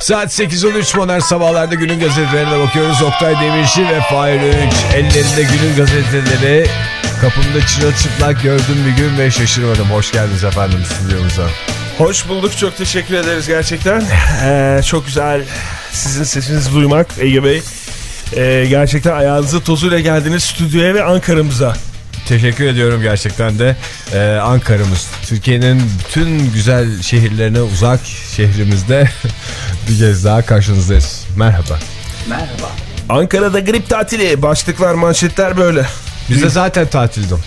Saat 8.13 modern sabahlarda günün gazetelerine bakıyoruz. Oktay Demirci ve Fahir Öğünç. Ellerinde günün gazeteleri. Kapımda çırılçıplak gördüm bir gün ve şaşırmadım. Hoş geldiniz efendim stüdyomuza. Hoş bulduk. Çok teşekkür ederiz gerçekten. Ee, çok güzel sizin sesinizi duymak Ege Bey. Ee, gerçekten ayağınızı tozuyla geldiniz stüdyoya ve Ankara'mıza. Teşekkür ediyorum gerçekten de ee, Ankara'mız. Türkiye'nin bütün güzel şehirlerine uzak şehrimizde bir kez daha karşınızdayız. Merhaba. Ankara'da grip tatili. Başlıklar, manşetler böyle. Bizde zaten tatildim.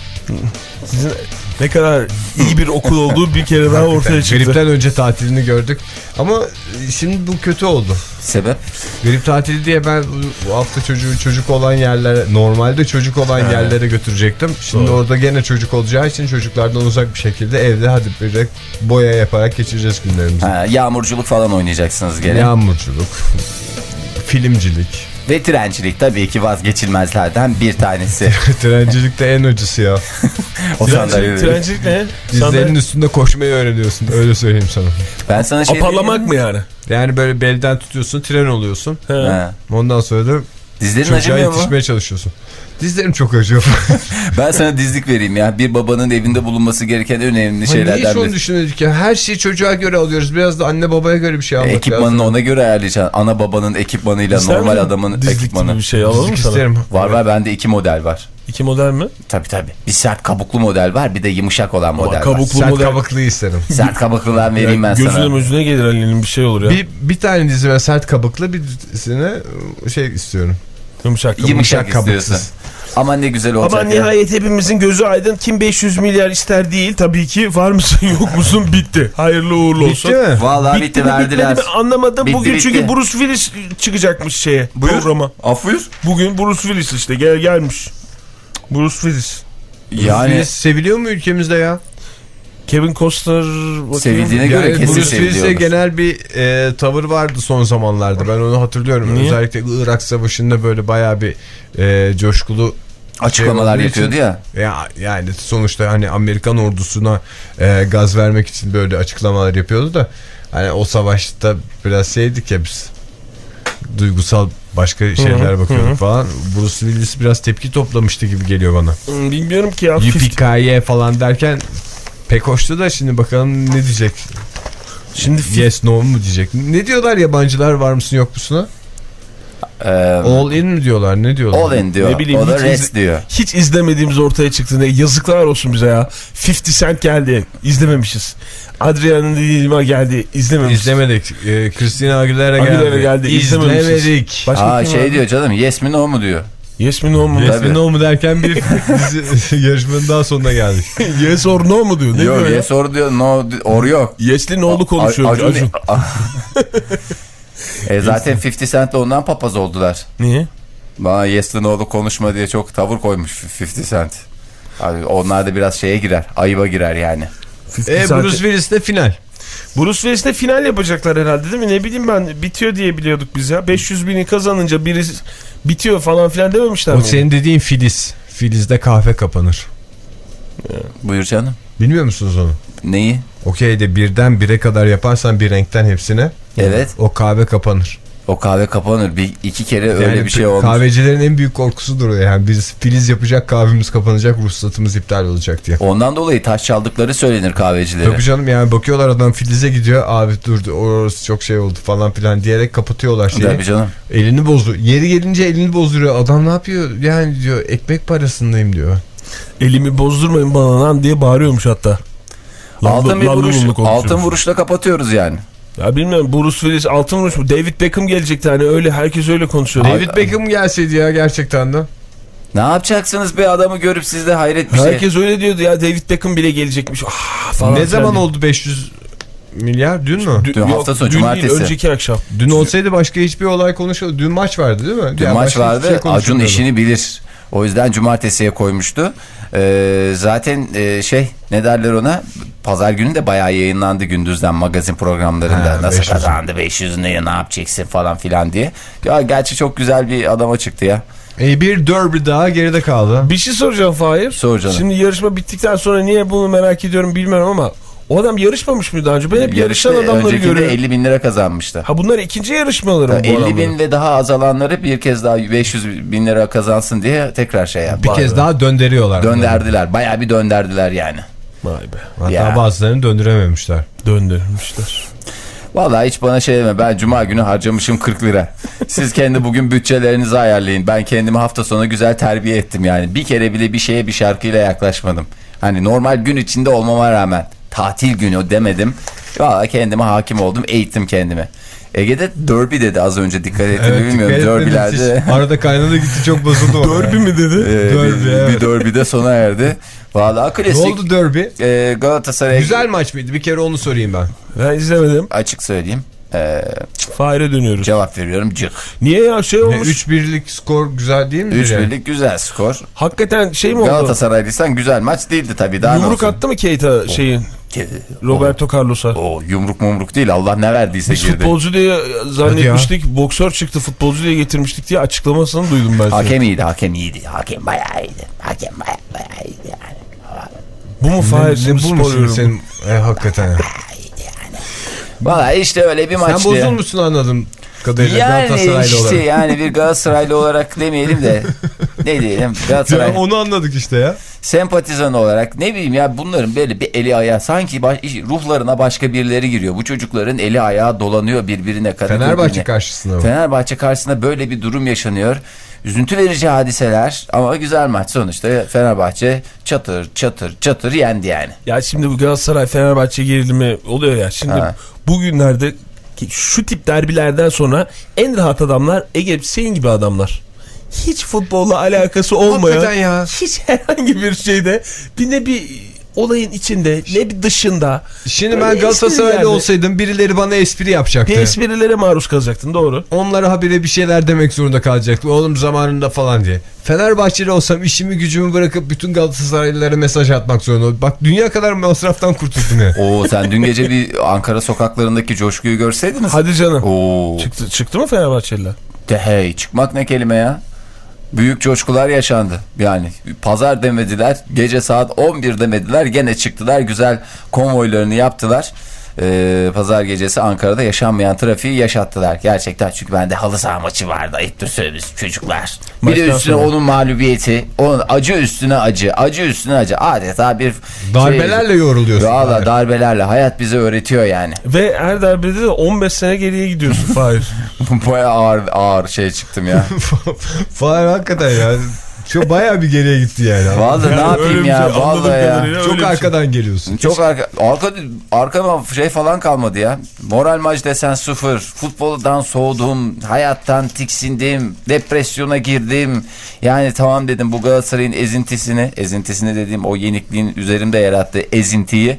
Sizin ne kadar iyi bir okul olduğu bir kere daha ortaya çıktı. Gripten önce tatilini gördük. Ama şimdi bu kötü oldu. Sebep? Grip tatili diye ben bu hafta çocuğu çocuk olan yerlere normalde çocuk olan yerlere götürecektim. Şimdi Doğru. orada gene çocuk olacağı için çocuklardan uzak bir şekilde evde hadi bir de boya yaparak geçireceğiz günlerimizi. Ha, yağmurculuk falan oynayacaksınız gene. Yağmurculuk, filmcilik. Ve trencilik tabii ki vazgeçilmezlerden bir tanesi. Trencilikte en acısı ya. o Trencilik, trencilik ne? Dizlerin Sandalye- üstünde koşmayı öğreniyorsun öyle söyleyeyim sana. Ben sana şey Apalamak mı yani? Yani böyle belden tutuyorsun tren oluyorsun. He. Ondan sonra da Dizlerin çocuğa acımıyor mu? yetişmeye çalışıyorsun. Dizlerim çok acıyor. Ben sana dizlik vereyim ya. Bir babanın evinde bulunması gereken önemli Niye şeylerden hiç onu biri. düşünüyorduk ya? Her şeyi çocuğa göre alıyoruz. Biraz da anne babaya göre bir şey almak Ekipmanını lazım. ona göre ayarlayacaksın. Ana babanın ekipmanıyla İster normal misin? adamın Dizlik ekipmanı. bir şey alalım Dizlik sana? isterim. Var var bende iki model var. İki model mi? Tabii tabii. Bir sert kabuklu model var bir de yumuşak olan model var. kabuklu Sert model. kabaklıyı isterim. Sert kabukludan vereyim ben Gözüne sana. gözüne gelir Ali'nin bir şey olur ya. bir, bir tane dizime sert kabuklu birisine şey istiyorum. Yumuşak kabuk. Yumuşak kabuksuz. istiyorsun. Ama ne güzel olacak Ama ya. nihayet hepimizin gözü aydın. Kim 500 milyar ister değil. Tabii ki var mısın yok musun bitti. Hayırlı uğurlu olsun. Bitti mi? Vallahi bitti, mi, verdiler. bitmedi mi anlamadım. Bitti, Bugün bitti. çünkü Bruce Willis çıkacakmış şeye Buyur. programa. Af buyur. Bugün Bruce Willis işte gel gelmiş. Bruce Willis. Yani Willis seviliyor mu ülkemizde ya? Kevin Costner bakayım. sevildiğine göre Yani kesin Bruce Willis'e genel bir e, tavır vardı son zamanlarda. Ben onu hatırlıyorum. Niye? Özellikle Irak Savaşı'nda böyle bayağı bir e, coşkulu Açıklamalar şey için- yapıyordu ya. Ya yani sonuçta hani Amerikan ordusuna e, gaz vermek için böyle açıklamalar yapıyordu da hani o savaşta biraz şeydik ya biz duygusal başka şeyler bakıyorduk hı. falan. Bruce Willis biraz tepki toplamıştı gibi geliyor bana. Bilmiyorum ki ya. Yippee falan derken pek hoştu da şimdi bakalım ne diyecek? Şimdi Yes no mu diyecek? Ne diyorlar yabancılar var mısın yok musuna? Ee, All in mi diyorlar ne diyorlar? all in diyor. Ne bileyim, o da hiç rest izle- diyor. hiç izlemediğimiz ortaya çıktı. Ne yazıklar olsun bize ya. 50 Cent geldi. izlememişiz. Adriana Lima geldi. izlememişiz. İzlemedik. Ee, Christina Aguilera geldi. Aguilera geldi, izlememişiz. İzlemedik. Başka Aa şey var? diyor canım yes mi no mu diyor. Yes mi no mu? Yes mi no mu derken bir dizi yarışmanın daha sonuna geldik. yes or no mu diyor? Ne Yok diyor ya? yes or diyor no or yok. Yes'li ne oldu konuşuyor. Acun- Acun. e zaten 50 Cent de ondan papaz oldular. Niye? Bana Yes'li No'lu konuşma diye çok tavır koymuş 50 Cent. Abi onlar da biraz şeye girer. Ayıba girer yani. 50 E, Cent- Bruce Willis de final. Bruce Willis'le final yapacaklar herhalde değil mi? Ne bileyim ben bitiyor diye biliyorduk biz ya. 500 bini kazanınca biri bitiyor falan filan dememişler O mi? senin dediğin Filiz. Filiz'de kahve kapanır. Buyur canım. Bilmiyor musunuz onu? Neyi? Okey de birden bire kadar yaparsan bir renkten hepsine Evet. o kahve kapanır. O kahve kapanır. Bir iki kere öyle Yani bir şey olmuş. Kahvecilerin en büyük korkusudur o yani. Biz Filiz yapacak kahvemiz kapanacak ruhsatımız iptal olacak diye. Ondan dolayı taş çaldıkları söylenir kahvecilere. Tabii canım yani bakıyorlar adam Filiz'e gidiyor abi durdu orası çok şey oldu falan filan diyerek kapatıyorlar şeyi. Tabii canım. Elini bozdu. Yeri gelince elini bozduruyor. Adam ne yapıyor? Yani diyor ekmek parasındayım diyor. Elimi bozdurmayın bana lan diye bağırıyormuş hatta. Altın bir vuruş, altın vuruşla kapatıyoruz yani. Ya bilmiyorum Bruce Willis altın vuruş mu? David Beckham gelecekti hani öyle herkes öyle konuşuyor. David Beckham gelseydi ya gerçekten de. Ne yapacaksınız be adamı görüp siz de hayret bir şey. Herkes öyle diyordu ya David Beckham bile gelecekmiş. Ah, falan Ne zaman oldu 500 milyar? Dün mü? Dün, Dün hafta sonu, cumartesi. Değil, önceki akşam. Dün olsaydı başka hiçbir olay konuşuldu. Dün maç vardı değil mi? Dün Ya maç vardı. şey Acun işini bilir. O yüzden cumartesiye koymuştu. Ee, zaten e, şey ne derler ona pazar günü de bayağı yayınlandı gündüzden magazin programlarında. Ha, Nasıl 500. kazandı 500 ne ne yapacaksın falan filan diye. Ya gerçi çok güzel bir adama çıktı ya. E, bir derby daha geride kaldı. Bir şey soracağım Fahir. Sor canım. Şimdi yarışma bittikten sonra niye bunu merak ediyorum bilmiyorum ama o adam yarışmamış mı daha önce? Ben hep Yarışta yarışan adamları görüyorum. 50 bin lira kazanmıştı. Ha bunlar ikinci yarışmaları mı bu 50 adamların? bin ve daha az alanları bir kez daha 500 bin lira kazansın diye tekrar şey yaptı. Bir kez daha döndürüyorlar. Dönderdiler. Bayağı bir dönderdiler yani. Vay be. Hatta Ya. bazılarını döndürememişler. Döndürmüşler. Vallahi hiç bana şey deme. Ben cuma günü harcamışım 40 lira. Siz kendi bugün bütçelerinizi ayarlayın. Ben kendimi hafta sonu güzel terbiye ettim yani. Bir kere bile bir şeye bir şarkıyla yaklaşmadım. Hani normal gün içinde olmama rağmen tatil günü demedim. Vallahi kendime hakim oldum. Eğittim kendimi. Ege'de derby dedi az önce dikkat ettim Evet, bilmiyorum. Derbilerde. Arada kaynadı gitti çok bozuldu. Derby mi dedi? Ee, Derby, bir, evet. bir derby'de sona erdi. Vallahi ne klasik. oldu derby? Ee, Galatasaray Güzel maç mıydı? Bir kere onu sorayım ben. Ben izlemedim. açık söyleyeyim. Ee, Fahir'e dönüyoruz. cevap veriyorum cık. Niye ya şey Ne, olmuş? 3-1'lik skor güzel değil mi? 3 birlik güzel skor. Hakikaten şey mi oldu? Galatasaraylıysan güzel maç değildi tabii. Daha ne Yumruk olsun? attı mı Keita şeyin Roberto Carlos'a? O yumruk mumruk değil Allah ne verdiyse Biz girdi. futbolcu diye zannetmiştik. Boksör çıktı futbolcu diye getirmiştik diye açıklamasını duydum ben. Hakem iyiydi hakem iyiydi. Hakem bayağı iyiydi. Hakem bayağı, bayağı iyiydi yani. Bu mu Fahir? Ne, Senin bulmuşsun yorumu? senin e, hakikaten. Valla işte öyle bir Sen maçtı. bozulmuşsun anladım kadarıyla Yani Galatasaraylı işte olarak. yani bir Galatasaraylı olarak demeyelim de ne diyelim Ya Galatasaray onu anladık işte ya. sempatizan olarak ne bileyim ya bunların böyle bir eli ayağı sanki baş- ruhlarına başka birileri giriyor. Bu çocukların eli ayağı dolanıyor birbirine kadar. Fenerbahçe birbirine. karşısında mı? Fenerbahçe karşısında böyle bir durum yaşanıyor. Üzüntü verici hadiseler ama güzel maç sonuçta Fenerbahçe çatır çatır çatır yendi yani. Ya şimdi bu Galatasaray Fenerbahçe gerilimi oluyor ya. Şimdi Ha. bugünlerde ki şu tip derbilerden sonra en rahat adamlar Ege senin gibi adamlar. Hiç futbolla alakası olmayan, hiç herhangi bir şeyde bir ne bir olayın içinde ne bir dışında. Şimdi ben Galatasaraylı olsaydım birileri bana espri yapacaktı. Bir esprilere maruz kalacaktın doğru. Onlara habire bir şeyler demek zorunda kalacaktım. Oğlum zamanında falan diye. Fenerbahçeli olsam işimi gücümü bırakıp bütün Galatasaraylılara mesaj atmak zorunda. oldum. Bak dünya kadar masraftan kurtuldum ya. Oo sen dün gece bir Ankara sokaklarındaki coşkuyu görseydiniz. Hadi canım. Oo. Çıktı, çıktı mı Fenerbahçeliler? De hey çıkmak ne kelime ya? Büyük coşkular yaşandı. Yani pazar demediler, gece saat 11 demediler, gene çıktılar, güzel konvoylarını yaptılar. Ee, pazar gecesi Ankara'da yaşanmayan trafiği yaşattılar. Gerçekten çünkü bende halı saha maçı vardı. Ayıptır söylemesi çocuklar. Bir de Maçtan üstüne sonra. onun mağlubiyeti, onun acı üstüne acı, acı üstüne acı. Adeta bir Darbelerle şey, yoruluyorsun. Valla darbelerle hayat bize öğretiyor yani. Ve her derbide de 15 sene geriye gidiyorsun Fahir. Baya ağır ağır şey çıktım ya. Falan hakikaten ya. Çok bayağı bir geriye gitti yani. Vallahi ne Yani öyle yapayım bir ya şey, vallahi ya. Çok şey. arkadan geliyorsun. Çok arka, arka, arkama şey falan kalmadı ya. Moral maç desen sıfır. Futboldan soğudum. Hayattan tiksindim. Depresyona girdim. Yani tamam dedim bu Galatasaray'ın ezintisini, ezintisini dediğim o yenikliğin üzerimde yarattığı ezintiyi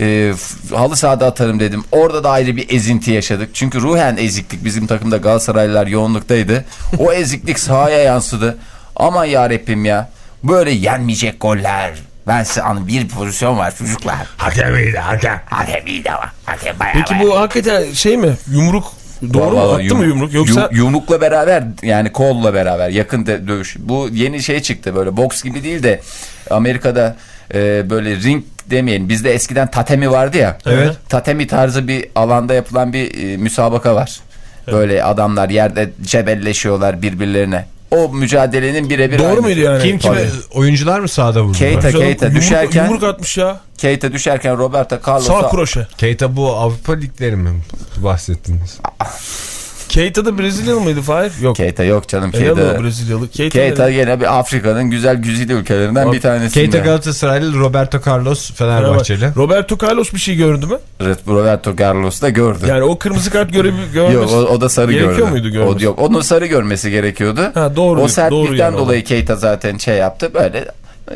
e, halı sahada atarım dedim. Orada da ayrı bir ezinti yaşadık. Çünkü ruhen eziklik bizim takımda Galatasaraylılar yoğunluktaydı. O eziklik sahaya yansıdı. Aman yarabbim ya. Böyle yenmeyecek goller. Ben size anım bir pozisyon var çocuklar. Hakem iyiydi hakem. Hakem iyiydi ama. Hakem bayağı Peki bayağı. bu hakikaten şey mi? Yumruk doğru mu? Attı yum- mı yumruk? Yoksa yum- yumrukla beraber yani kolla beraber yakın de- dövüş. Bu yeni şey çıktı böyle boks gibi değil de Amerika'da e, böyle ring demeyelim. Bizde eskiden tatemi vardı ya. Evet. Tatemi tarzı bir alanda yapılan bir e, müsabaka var. Böyle adamlar yerde cebelleşiyorlar birbirlerine. O mücadelenin birebir doğru aynı. muydu yani? Kim kime oyuncular mı sahada vurdu? Keita Keita düşerken Yumruk atmış ya. Keita düşerken Roberto Carlos'a Sağ kroşe. Keita bu Avrupa ligleri mi bahsettiniz? Keita da Brezilyalı mıydı Fahir? Yok. Keita yok canım. Keita Keita, Brezilyalı. Keita, Keita yine bir Afrika'nın güzel güzide ülkelerinden bir tanesi. Keita Galatasaraylı Roberto Carlos Fenerbahçeli. Roberto Carlos bir şey gördü mü? Roberto Carlos da gördü. Yani o kırmızı kart Yok görmesi. o, o da sarı Gerekiyor gördü. muydu görmesi? O, yok onun sarı görmesi gerekiyordu. Ha, doğru, o sertlikten doğru yani dolayı Keita zaten şey yaptı böyle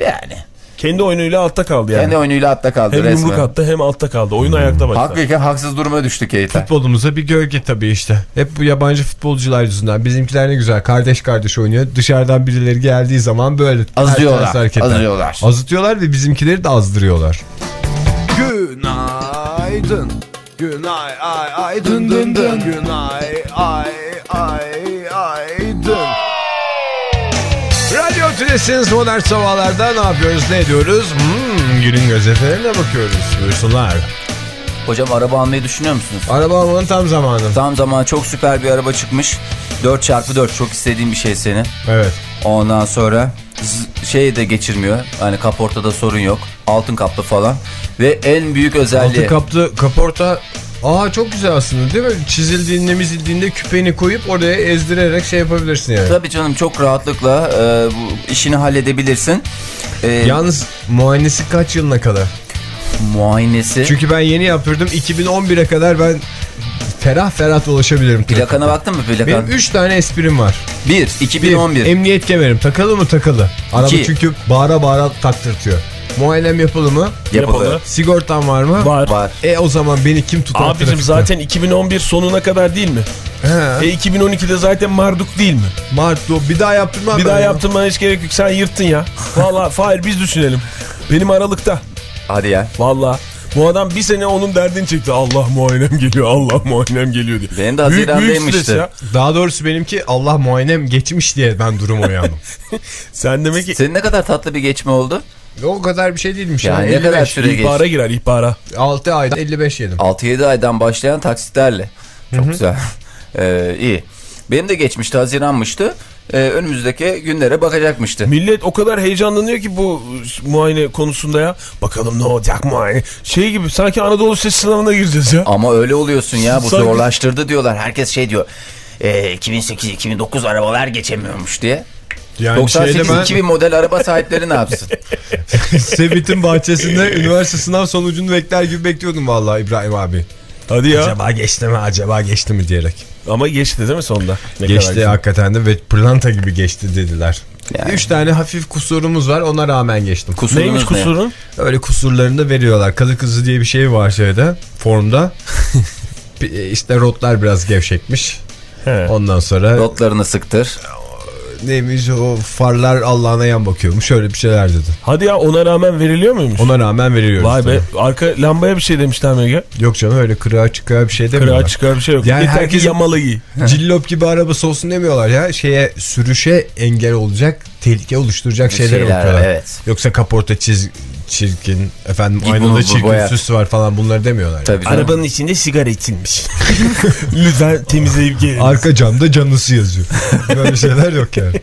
yani. Kendi oyunuyla altta kaldı yani. Kendi oyunuyla altta kaldı hem resmen. yumruk attı hem altta kaldı. Oyun ayakta başladı. Haklıyken haksız duruma düştü Keita. Futbolumuza bir gölge tabii işte. Hep bu yabancı futbolcular yüzünden. Bizimkiler ne güzel kardeş kardeş oynuyor. Dışarıdan birileri geldiği zaman böyle Azıyorlar, azıyorlar. Azıtıyorlar ve bizimkileri de azdırıyorlar. Günaydın. Günay ay ay dın dın dın. Günay ay ay Tülesi'niz modern sabahlarda ne yapıyoruz ne ediyoruz? Hmm, günün gazetelerine bakıyoruz. Buyursunlar. Hocam araba almayı düşünüyor musunuz? Araba almanın tam zamanı. Tam zaman çok süper bir araba çıkmış. 4x4 çok istediğim bir şey senin. Evet. Ondan sonra şey de geçirmiyor. Hani kaportada sorun yok. Altın kaplı falan. Ve en büyük özelliği. Altı kaplı kaporta Aa çok güzel aslında değil mi? Çizildiğinde mizildiğinde küpeni koyup oraya ezdirerek şey yapabilirsin yani. Tabii canım çok rahatlıkla e, bu işini halledebilirsin. E, Yalnız muayenesi kaç yılına kadar? muayenesi. Çünkü ben yeni yaptırdım. 2011'e kadar ben ferah ferah dolaşabilirim. Plakana baktın mı plakan? Benim 3 tane esprim var. 1. 2011. Bir, emniyet kemerim takılı mı takılı. Araba İki. çünkü bağıra bağıra taktırtıyor. Muayenem yapılı mı? Yapıldı. Yapıldı. Sigortam var mı? Var. Var. E o zaman beni kim tutar Abicim trafikte? zaten 2011 sonuna kadar değil mi? He. E 2012'de zaten Marduk değil mi? Mart o bir daha yaptırmam Bir ben daha ya. yaptırmana hiç gerek yok. Sen yırttın ya. Valla Fahir biz düşünelim. Benim Aralık'ta. Hadi ya. Valla. Bu adam bir sene onun derdini çekti. Allah muayenem geliyor, Allah muayenem geliyor diye. Benim de Büyük- büyük Haziran'daymıştı. ya. Daha doğrusu benimki Allah muayenem geçmiş diye ben durum uyandım. Sen demek ki Senin ne kadar tatlı bir geçme oldu? O kadar bir şey değilmiş. Yani Yani ne kadar süre geçti? ihbara girer ihbara. 6 ayda 55 yedim. 6-7 aydan başlayan taksitlerle. Çok güzel. Ee, iyi. Benim de geçmişti Haziran'mıştı. Ee, önümüzdeki günlere bakacakmıştı. Millet o kadar heyecanlanıyor ki bu muayene konusunda ya. Bakalım ne olacak muayene. Şey gibi sanki Anadolu Ses sınavına gireceğiz ya. Ama öyle oluyorsun ya bu Sanki- zorlaştırdı diyorlar. Herkes şey diyor. E, 2008-2009 arabalar geçemiyormuş diye. Yani şeyde 98-2000 ben model araba sahipleri ne yapsın? Sevit'in bahçesinde üniversite sınav sonucunu bekler gibi bekliyordum vallahi İbrahim abi. Hadi ya. Acaba geçti mi acaba geçti mi diyerek. Ama geçti değil mi sonunda? Ne geçti hakikaten de ve pırlanta gibi geçti dediler. Yani. Üç tane hafif kusurumuz var ona rağmen geçtim. Kusurunuz Neymiş ne? kusurun? Öyle kusurlarını da veriyorlar. Kadı kızı diye bir şey var şeyde formda. işte rotlar biraz gevşekmiş. He. Ondan sonra Rotlarını sıktır. Neymiş o farlar Allah'ına yan bakıyormuş. Şöyle bir şeyler dedi. Hadi ya ona rağmen veriliyor muymuş? Ona rağmen veriyoruz. Vay be tabii. arka lambaya bir şey demişler Mege. Yok canım öyle kırığa çıkığa bir şey demiyorlar. Kırağa çıkar bir şey yok. Yani Yeter herkes- ki yamalı giy. Cillop gibi arabası olsun demiyorlar ya. Şeye sürüşe engel olacak, tehlike oluşturacak şeyler, Şeyler, bakıyorlar. evet. Yoksa kaporta çiz, çirkin, efendim Git aynada çirkin boyar. süs var falan bunları demiyorlar. yani. Tabii canım. Arabanın içinde sigara içilmiş. Lütfen temizleyip gelin. Arka camda canlısı yazıyor. Böyle şeyler yok yani.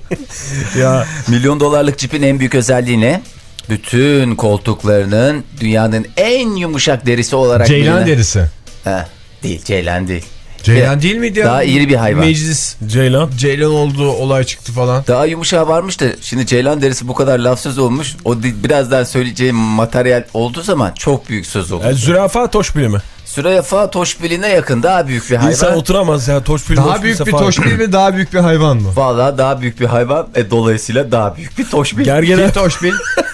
ya Milyon dolarlık cipin en büyük özelliği ne? Bütün koltuklarının dünyanın en yumuşak derisi olarak Ceylan bilinen- derisi. Heh, değil Ceylan değil. Ceylan değil miydi ya? Daha iri bir hayvan. Meclis Ceylan. Ceylan olduğu olay çıktı falan. Daha yumuşağı varmış da şimdi ceylan derisi bu kadar lafsız olmuş. O birazdan söyleyeceğim materyal olduğu zaman çok büyük söz olur. Yani zürafa toşbili mi? Süreyafa toşbiline yakın daha büyük bir hayvan. İnsan oturamaz ya toşbili. Daha büyük bir toşbil mi daha büyük bir hayvan mı? Valla daha büyük bir hayvan. E, dolayısıyla daha büyük bir toşbil. Gergedan. Fil toşbil.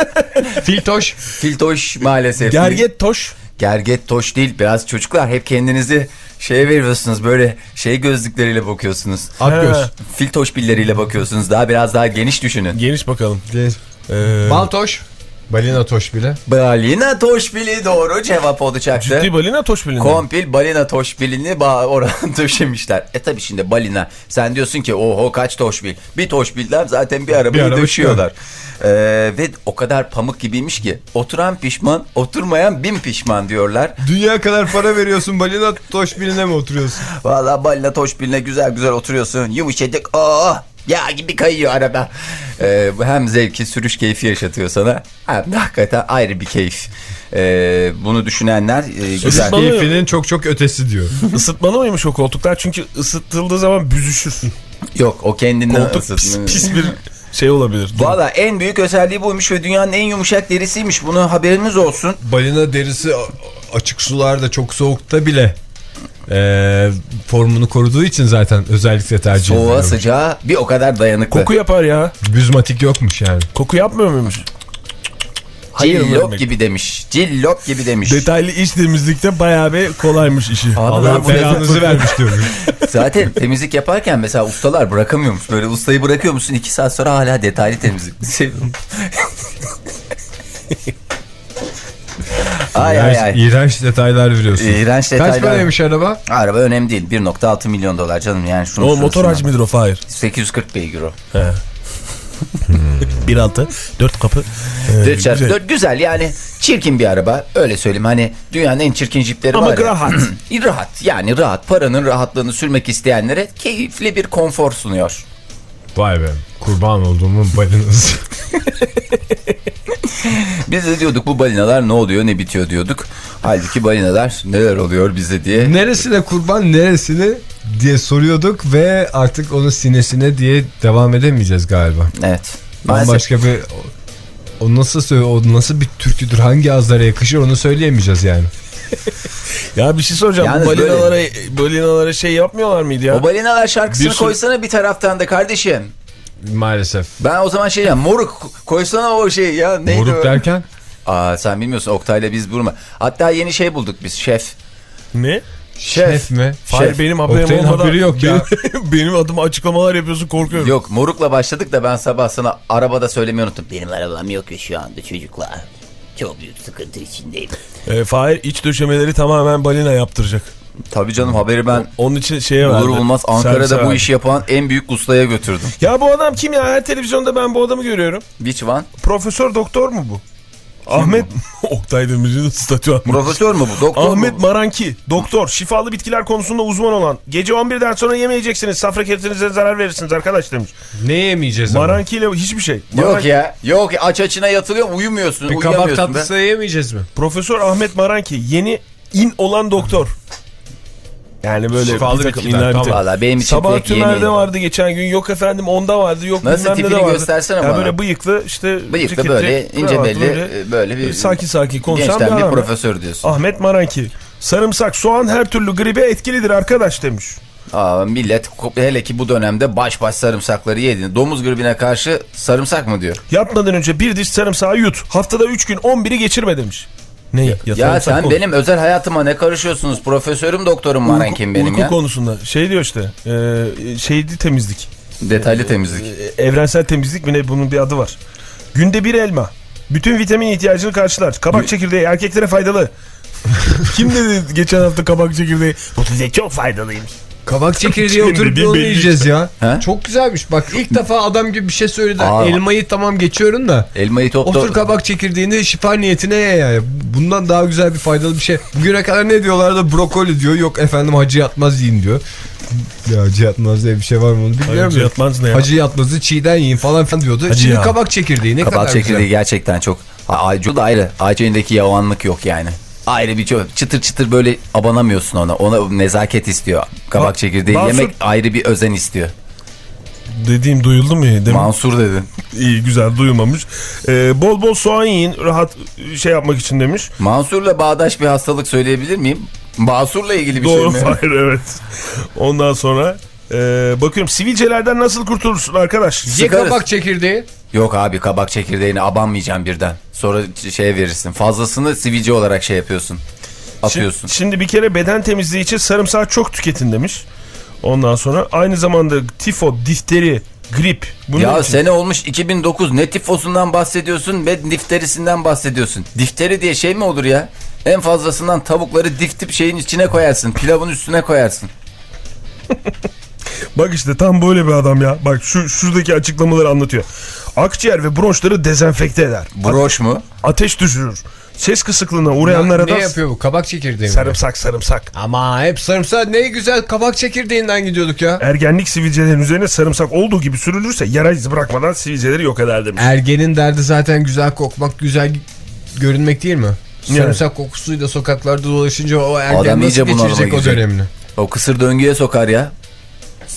Fil toş. Filtoş maalesef. Gerget toş. Gerget toş değil. Biraz çocuklar hep kendinizi şeye veriyorsunuz böyle şey gözlükleriyle bakıyorsunuz. Akgöz. He. Filtoş billeriyle bakıyorsunuz. Daha biraz daha geniş düşünün. Geniş bakalım. Değil. Ee, Baltoş. Balina toş bile. Balina toşbili doğru cevap olacaktı. ciddi balina toşbilinde. Kompil balina toşbilini oradan döşemişler. E tabi şimdi balina. Sen diyorsun ki oho kaç toşbil. Bir toşbilden zaten bir arabayı araba döşüyorlar. Ee, ve o kadar pamuk gibiymiş ki oturan pişman oturmayan bin pişman diyorlar. Dünya kadar para veriyorsun balina toş biline mi oturuyorsun? Valla balina toşbiline güzel güzel oturuyorsun. Yumuşacık oh yağ gibi kayıyor arada. Ee, hem zevki sürüş keyfi yaşatıyor sana hem de hakikaten ayrı bir keyif. Ee, bunu düşünenler e, güzel. Keyfinin çok çok ötesi diyor. Isıtmalı mıymış o koltuklar? Çünkü ısıtıldığı zaman büzüşür. Yok o kendinden Koltuk pis, ısıtma. pis bir şey olabilir. Valla en büyük özelliği buymuş ve dünyanın en yumuşak derisiymiş. Bunu haberiniz olsun. Balina derisi açık sularda çok soğukta bile eee, formunu koruduğu için zaten özellikle tercih Soğuğa ediliyor. sıcağa bir o kadar dayanıklı. Koku yapar ya. Büzmatik yokmuş yani. Koku yapmıyor muymuş? Hayır Cillop gibi demiş. Cillop gibi demiş. Detaylı iç temizlikte bayağı bir kolaymış işi. Abi Allah belanızı vermiş diyormuş. Zaten temizlik yaparken mesela ustalar bırakamıyormuş. Böyle ustayı bırakıyor musun iki saat sonra hala detaylı temizlik. Ay ay ay. İğrenç detaylar veriyorsun. İğrenç detaylar. Kaç paraymış araba? Araba önemli değil. 1.6 milyon dolar canım yani şunu O motor hacmidir o Fahir. 840 beygir o. 1.6 4 kapı. Ee, 4 çarpı güzel. 4 güzel yani çirkin bir araba öyle söyleyeyim hani dünyanın en çirkin jipleri Ama var ya. rahat. rahat yani rahat paranın rahatlığını sürmek isteyenlere keyifli bir konfor sunuyor. Vay be. Kurban olduğumun balinası. Biz de diyorduk bu balinalar ne oluyor ne bitiyor diyorduk. Halbuki balinalar neler oluyor bize diye. neresine kurban neresine diye soruyorduk ve artık onun sinesine diye devam edemeyeceğiz galiba. Evet. Maalesef Bambaşka bir o, nasıl söyle o nasıl bir türküdür hangi ağızlara yakışır onu söyleyemeyeceğiz yani. Ya bir şey soracağım. Yalnız bu balinalara, balinalara şey yapmıyorlar mıydı ya? o balinalar şarkısını Bir sürü- koysana bir taraftan da kardeşim. Maalesef. Ben o zaman şey diyeceğim moruk koysana o şey ya neydi Moruk o? derken Aa sen bilmiyorsun Oktay'la biz vurma. Hatta yeni şey bulduk biz şef. Ne? şef mi? Hayır Şef. benim haberim Oktay'ın olmadan haberi yok ya. Benim, benim adıma açıklamalar yapıyorsun korkuyorum. Yok morukla başladık da ben sabah sana arabada söylemeyi unuttum. Benim arabam yok ya şu anda çocuklar. Çok büyük sıkıntı içindeyim. Ee, Fahir iç döşemeleri tamamen balina yaptıracak. Tabii canım haberi ben Onun için şeye bulmaz servise Ankara'da bu işi yapan en büyük ustaya götürdüm. Ya bu adam kim ya? Her televizyonda ben bu adamı görüyorum. Which one? Profesör doktor mu bu? Ahmet Oktay Demirci'nin statü atmış. Profesör mü bu? Doktor Ahmet mu? Maranki, doktor, şifalı bitkiler konusunda uzman olan. Gece 11'den sonra yemeyeceksiniz, safra kefirinize zarar verirsiniz arkadaş demiş. Ne yemeyeceğiz ama? Maranki ile hiçbir şey. Yok Maranki- ya. Yok ya. aç açına yatılıyor uyumuyorsun. Bir kabak be. tatlısı yemeyeceğiz mi? Profesör Ahmet Maranki, yeni in olan doktor. Yani böyle Şifalı bir takım bitkiler, inler tamam. Valla benim için Sabah Tümer'de vardı geçen gün. Yok efendim onda vardı. Yok Nasıl tipini vardı. göstersene Ya bana. Böyle bıyıklı işte. Bıyıklı ceketli, böyle ince belli böyle, böyle bir sakin sakin konuşan bir bir profesör diyorsun. Ahmet Maranki. Sarımsak, soğan her türlü gribe etkilidir arkadaş demiş. Aa, millet hele ki bu dönemde baş baş sarımsakları yedin. Domuz gribine karşı sarımsak mı diyor? Yatmadan önce bir diş sarımsağı yut. Haftada 3 gün 11'i geçirme demiş. Ne? Ya, Ya sen konu- benim özel hayatıma ne karışıyorsunuz? Profesörüm doktorum uyku, Marankin benim uyku ya. konusunda şey diyor işte e, şeydi temizlik Detaylı temizlik. E, evrensel temizlik mi ne bunun bir adı var günde bir elma bütün vitamin ihtiyacını karşılar kabak çekirdeği erkeklere faydalı kim dedi geçen hafta kabak çekirdeği bu size çok faydalıymış Kabak çekirdeği oturup onu yiyeceğiz ya. He? Çok güzelmiş. Bak ilk defa adam gibi bir şey söyledi. Aa. Elmayı tamam geçiyorum da. Elmayı topla. Otur kabak çekirdeğini şifa niyetine ye ya. Bundan daha güzel bir faydalı bir şey. Bugüne kadar ne diyorlardı? Brokoli diyor. Yok efendim hacı yatmaz yiyin diyor. Ya hacı yatmaz diye bir şey var mı onu bilmiyorum. Hacı ya. yatmaz ne ya? Hacı yatmazı çiğden yiyin falan filan diyordu. Hacı Şimdi ya. kabak çekirdeği ne Kabak kadar çekirdeği güzel. gerçekten çok. Aycu da ayrı. Aycu'ndaki yavanlık yok yani. Ayrı bir çok çıtır çıtır böyle abanamıyorsun ona. Ona nezaket istiyor. Kabak Ba- çekirdeği Mansur- yemek ayrı bir özen istiyor. dediğim duyuldu mu demin Mansur dedin. iyi güzel duyulmamış E, bol bol soğan yiyin rahat şey yapmak için demiş Mansur'la bağdaş bir hastalık söyleyebilir miyim? Basur'la ilgili bir Doğru şey mi? hayır evet. Ondan sonra e, bakıyorum sivilcelerden nasıl kurtulursun arkadaş? Ye kabak çekirdeği. Yok abi kabak çekirdeğini abanmayacaksın birden. Sonra şeye verirsin. Fazlasını sivilce olarak şey yapıyorsun. Atıyorsun. Şimdi, şimdi bir kere beden temizliği için sarımsağı çok tüketin demiş. Ondan sonra aynı zamanda tifo, difteri, grip. Bunun ya için. sene olmuş 2009 ne tifosundan bahsediyorsun ve difterisinden bahsediyorsun. Difteri diye şey mi olur ya? En fazlasından tavukları diftip şeyin içine koyarsın. Pilavın üstüne koyarsın. Bak işte tam böyle bir adam ya. Bak şu şuradaki açıklamaları anlatıyor. Akciğer ve bronşları dezenfekte eder. Broş mu? Ateş düşürür. Ses kısıklığına uğrayanlara ne da yapıyor bu? Kabak çekirdeği mi? sarımsak sarımsak. Ama hep sarımsak ne güzel kabak çekirdeğinden gidiyorduk ya. Ergenlik sivilcelerin üzerine sarımsak olduğu gibi sürülürse yara izi bırakmadan sivilceleri yok eder demiş. Ergenin derdi zaten güzel kokmak, güzel görünmek değil mi? Sarımsak kokusuyla sokaklarda dolaşınca o ergen Adam nasıl geçirecek o dönemini? O kısır döngüye sokar ya.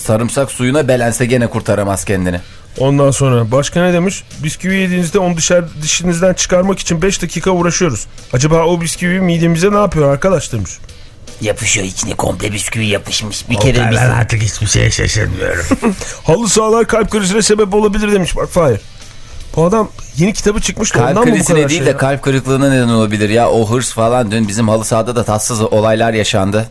Sarımsak suyuna belense gene kurtaramaz kendini. Ondan sonra başka ne demiş? Bisküvi yediğinizde onu dışarı dişinizden çıkarmak için 5 dakika uğraşıyoruz. Acaba o bisküvi midemize ne yapıyor arkadaş demiş. Yapışıyor içine komple bisküvi yapışmış. Bir kere biz... artık hiçbir şeye şaşırmıyorum. Halı sahalar kalp krizine sebep olabilir demiş bak Fahir. Bu adam yeni kitabı çıkmış da Kalp ondan mı bu krizine kadar değil şey de ya? kalp kırıklığına neden olabilir ya. O hırs falan dün bizim halı sahada da tatsız olaylar yaşandı.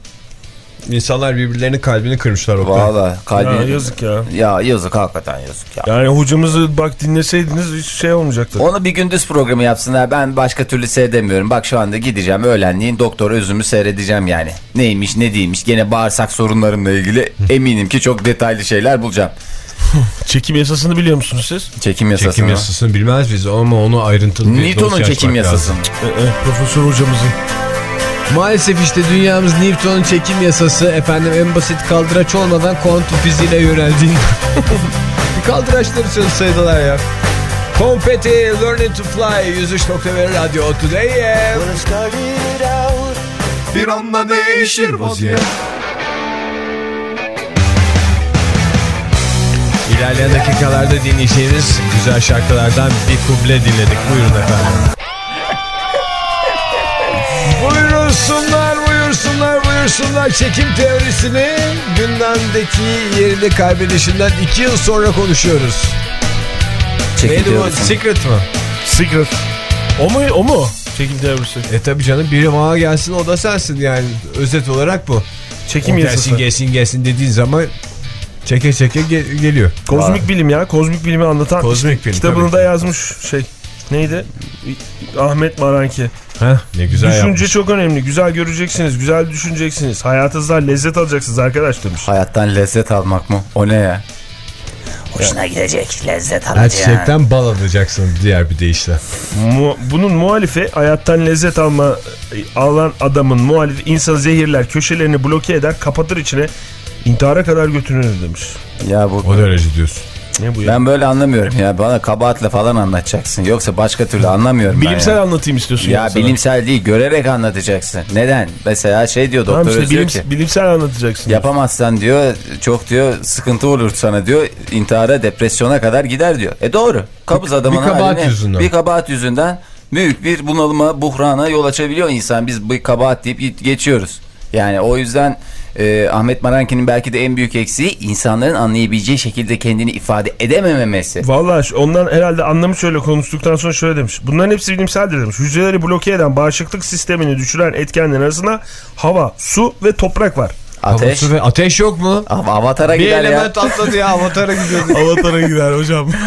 İnsanlar birbirlerinin kalbini kırmışlar. Oktay. Valla kalbi... Ya yazık ya. Ya yazık hakikaten yazık ya. Yani hocamızı bak dinleseydiniz hiç şey olmayacaktı. Onu bir gündüz programı yapsınlar. Ben başka türlü seyredemiyorum. Bak şu anda gideceğim öğlenliğin doktor özümü seyredeceğim yani. Neymiş ne değilmiş. Gene bağırsak sorunlarımla ilgili eminim ki çok detaylı şeyler bulacağım. Çekim yasasını biliyor musunuz siz? Çekim yasası. Çekim yasasını bilmez biz ama onu ayrıntılı bir Newton'un çekim açmak yasası. lazım. Ee, profesör hocamızın. Maalesef işte dünyamız Newton'un çekim yasası efendim en basit kaldıraç olmadan kuantum fiziğine yöneldiğini. bir kaldıraçları çalışsaydılar ya. Confetti Learning to Fly 103.1 Radyo Today. Bir anda değişir vaziyet İlerleyen dakikalarda dinleyeceğimiz güzel şarkılardan bir kuble dinledik. Buyurun efendim. Buyursunlar, buyursunlar, buyursunlar. Çekim teorisini gündemdeki yerini kaybedişinden iki yıl sonra konuşuyoruz. Çekim Neydi bu? teorisi. Secret mı? Secret. O mu o mu? Çekim teorisi. E tabi canım biri bana gelsin o da sensin yani özet olarak bu. Çekim O yasası. gelsin gelsin gelsin dediğin zaman çeke çeke ge- geliyor. Kozmik bilim ya. Kozmik bilimi anlatan. Kozmik bilim, Kitabını da ki. yazmış şey. Neydi? Ahmet Maranki. Heh, ne güzel Düşünce yapmış. çok önemli. Güzel göreceksiniz. Güzel düşüneceksiniz. Hayatınızdan lezzet alacaksınız arkadaş demiş. Hayattan lezzet almak mı? O ne ya? Hoşuna gidecek. Lezzet Her alacaksın. çiçekten bal alacaksın diğer bir deyişle. Mu- bunun muhalifi hayattan lezzet alma alan adamın muhalifi insanı zehirler, köşelerini bloke eder, kapatır içine intihara kadar götürür demiş. Ya bu O derece diyorsun. Ne bu ya? ben böyle anlamıyorum ya. Bana kabahatle falan anlatacaksın. Yoksa başka türlü anlamıyorum Bilimsel ben ya. anlatayım istiyorsun. Ya yani sana. bilimsel değil görerek anlatacaksın. Neden? Mesela şey diyor Tamam doktor işte bilim- ki bilimsel anlatacaksın. yapamazsan diyor çok diyor sıkıntı olur sana diyor intihara depresyona kadar gider diyor. E doğru. Kabız adamın bir kabahat haline- yüzünden. Bir kabahat yüzünden büyük bir bunalıma buhrana yol açabiliyor insan. Biz bu kabahat deyip geçiyoruz. Yani o yüzden e, Ahmet Maranki'nin belki de en büyük eksiği insanların anlayabileceği şekilde kendini ifade edemememesi. Vallahi şu- ondan herhalde anlamış öyle konuştuktan sonra şöyle demiş. Bunların hepsi bilimseldir demiş. Hücreleri bloke eden, bağışıklık sistemini düşüren etkenlerin arasında hava, su ve toprak var. Ateş. Ve ateş yok mu? Av- Avatara Bir gider ya. element atladı ya avatara gidiyordu. Avatara gider hocam.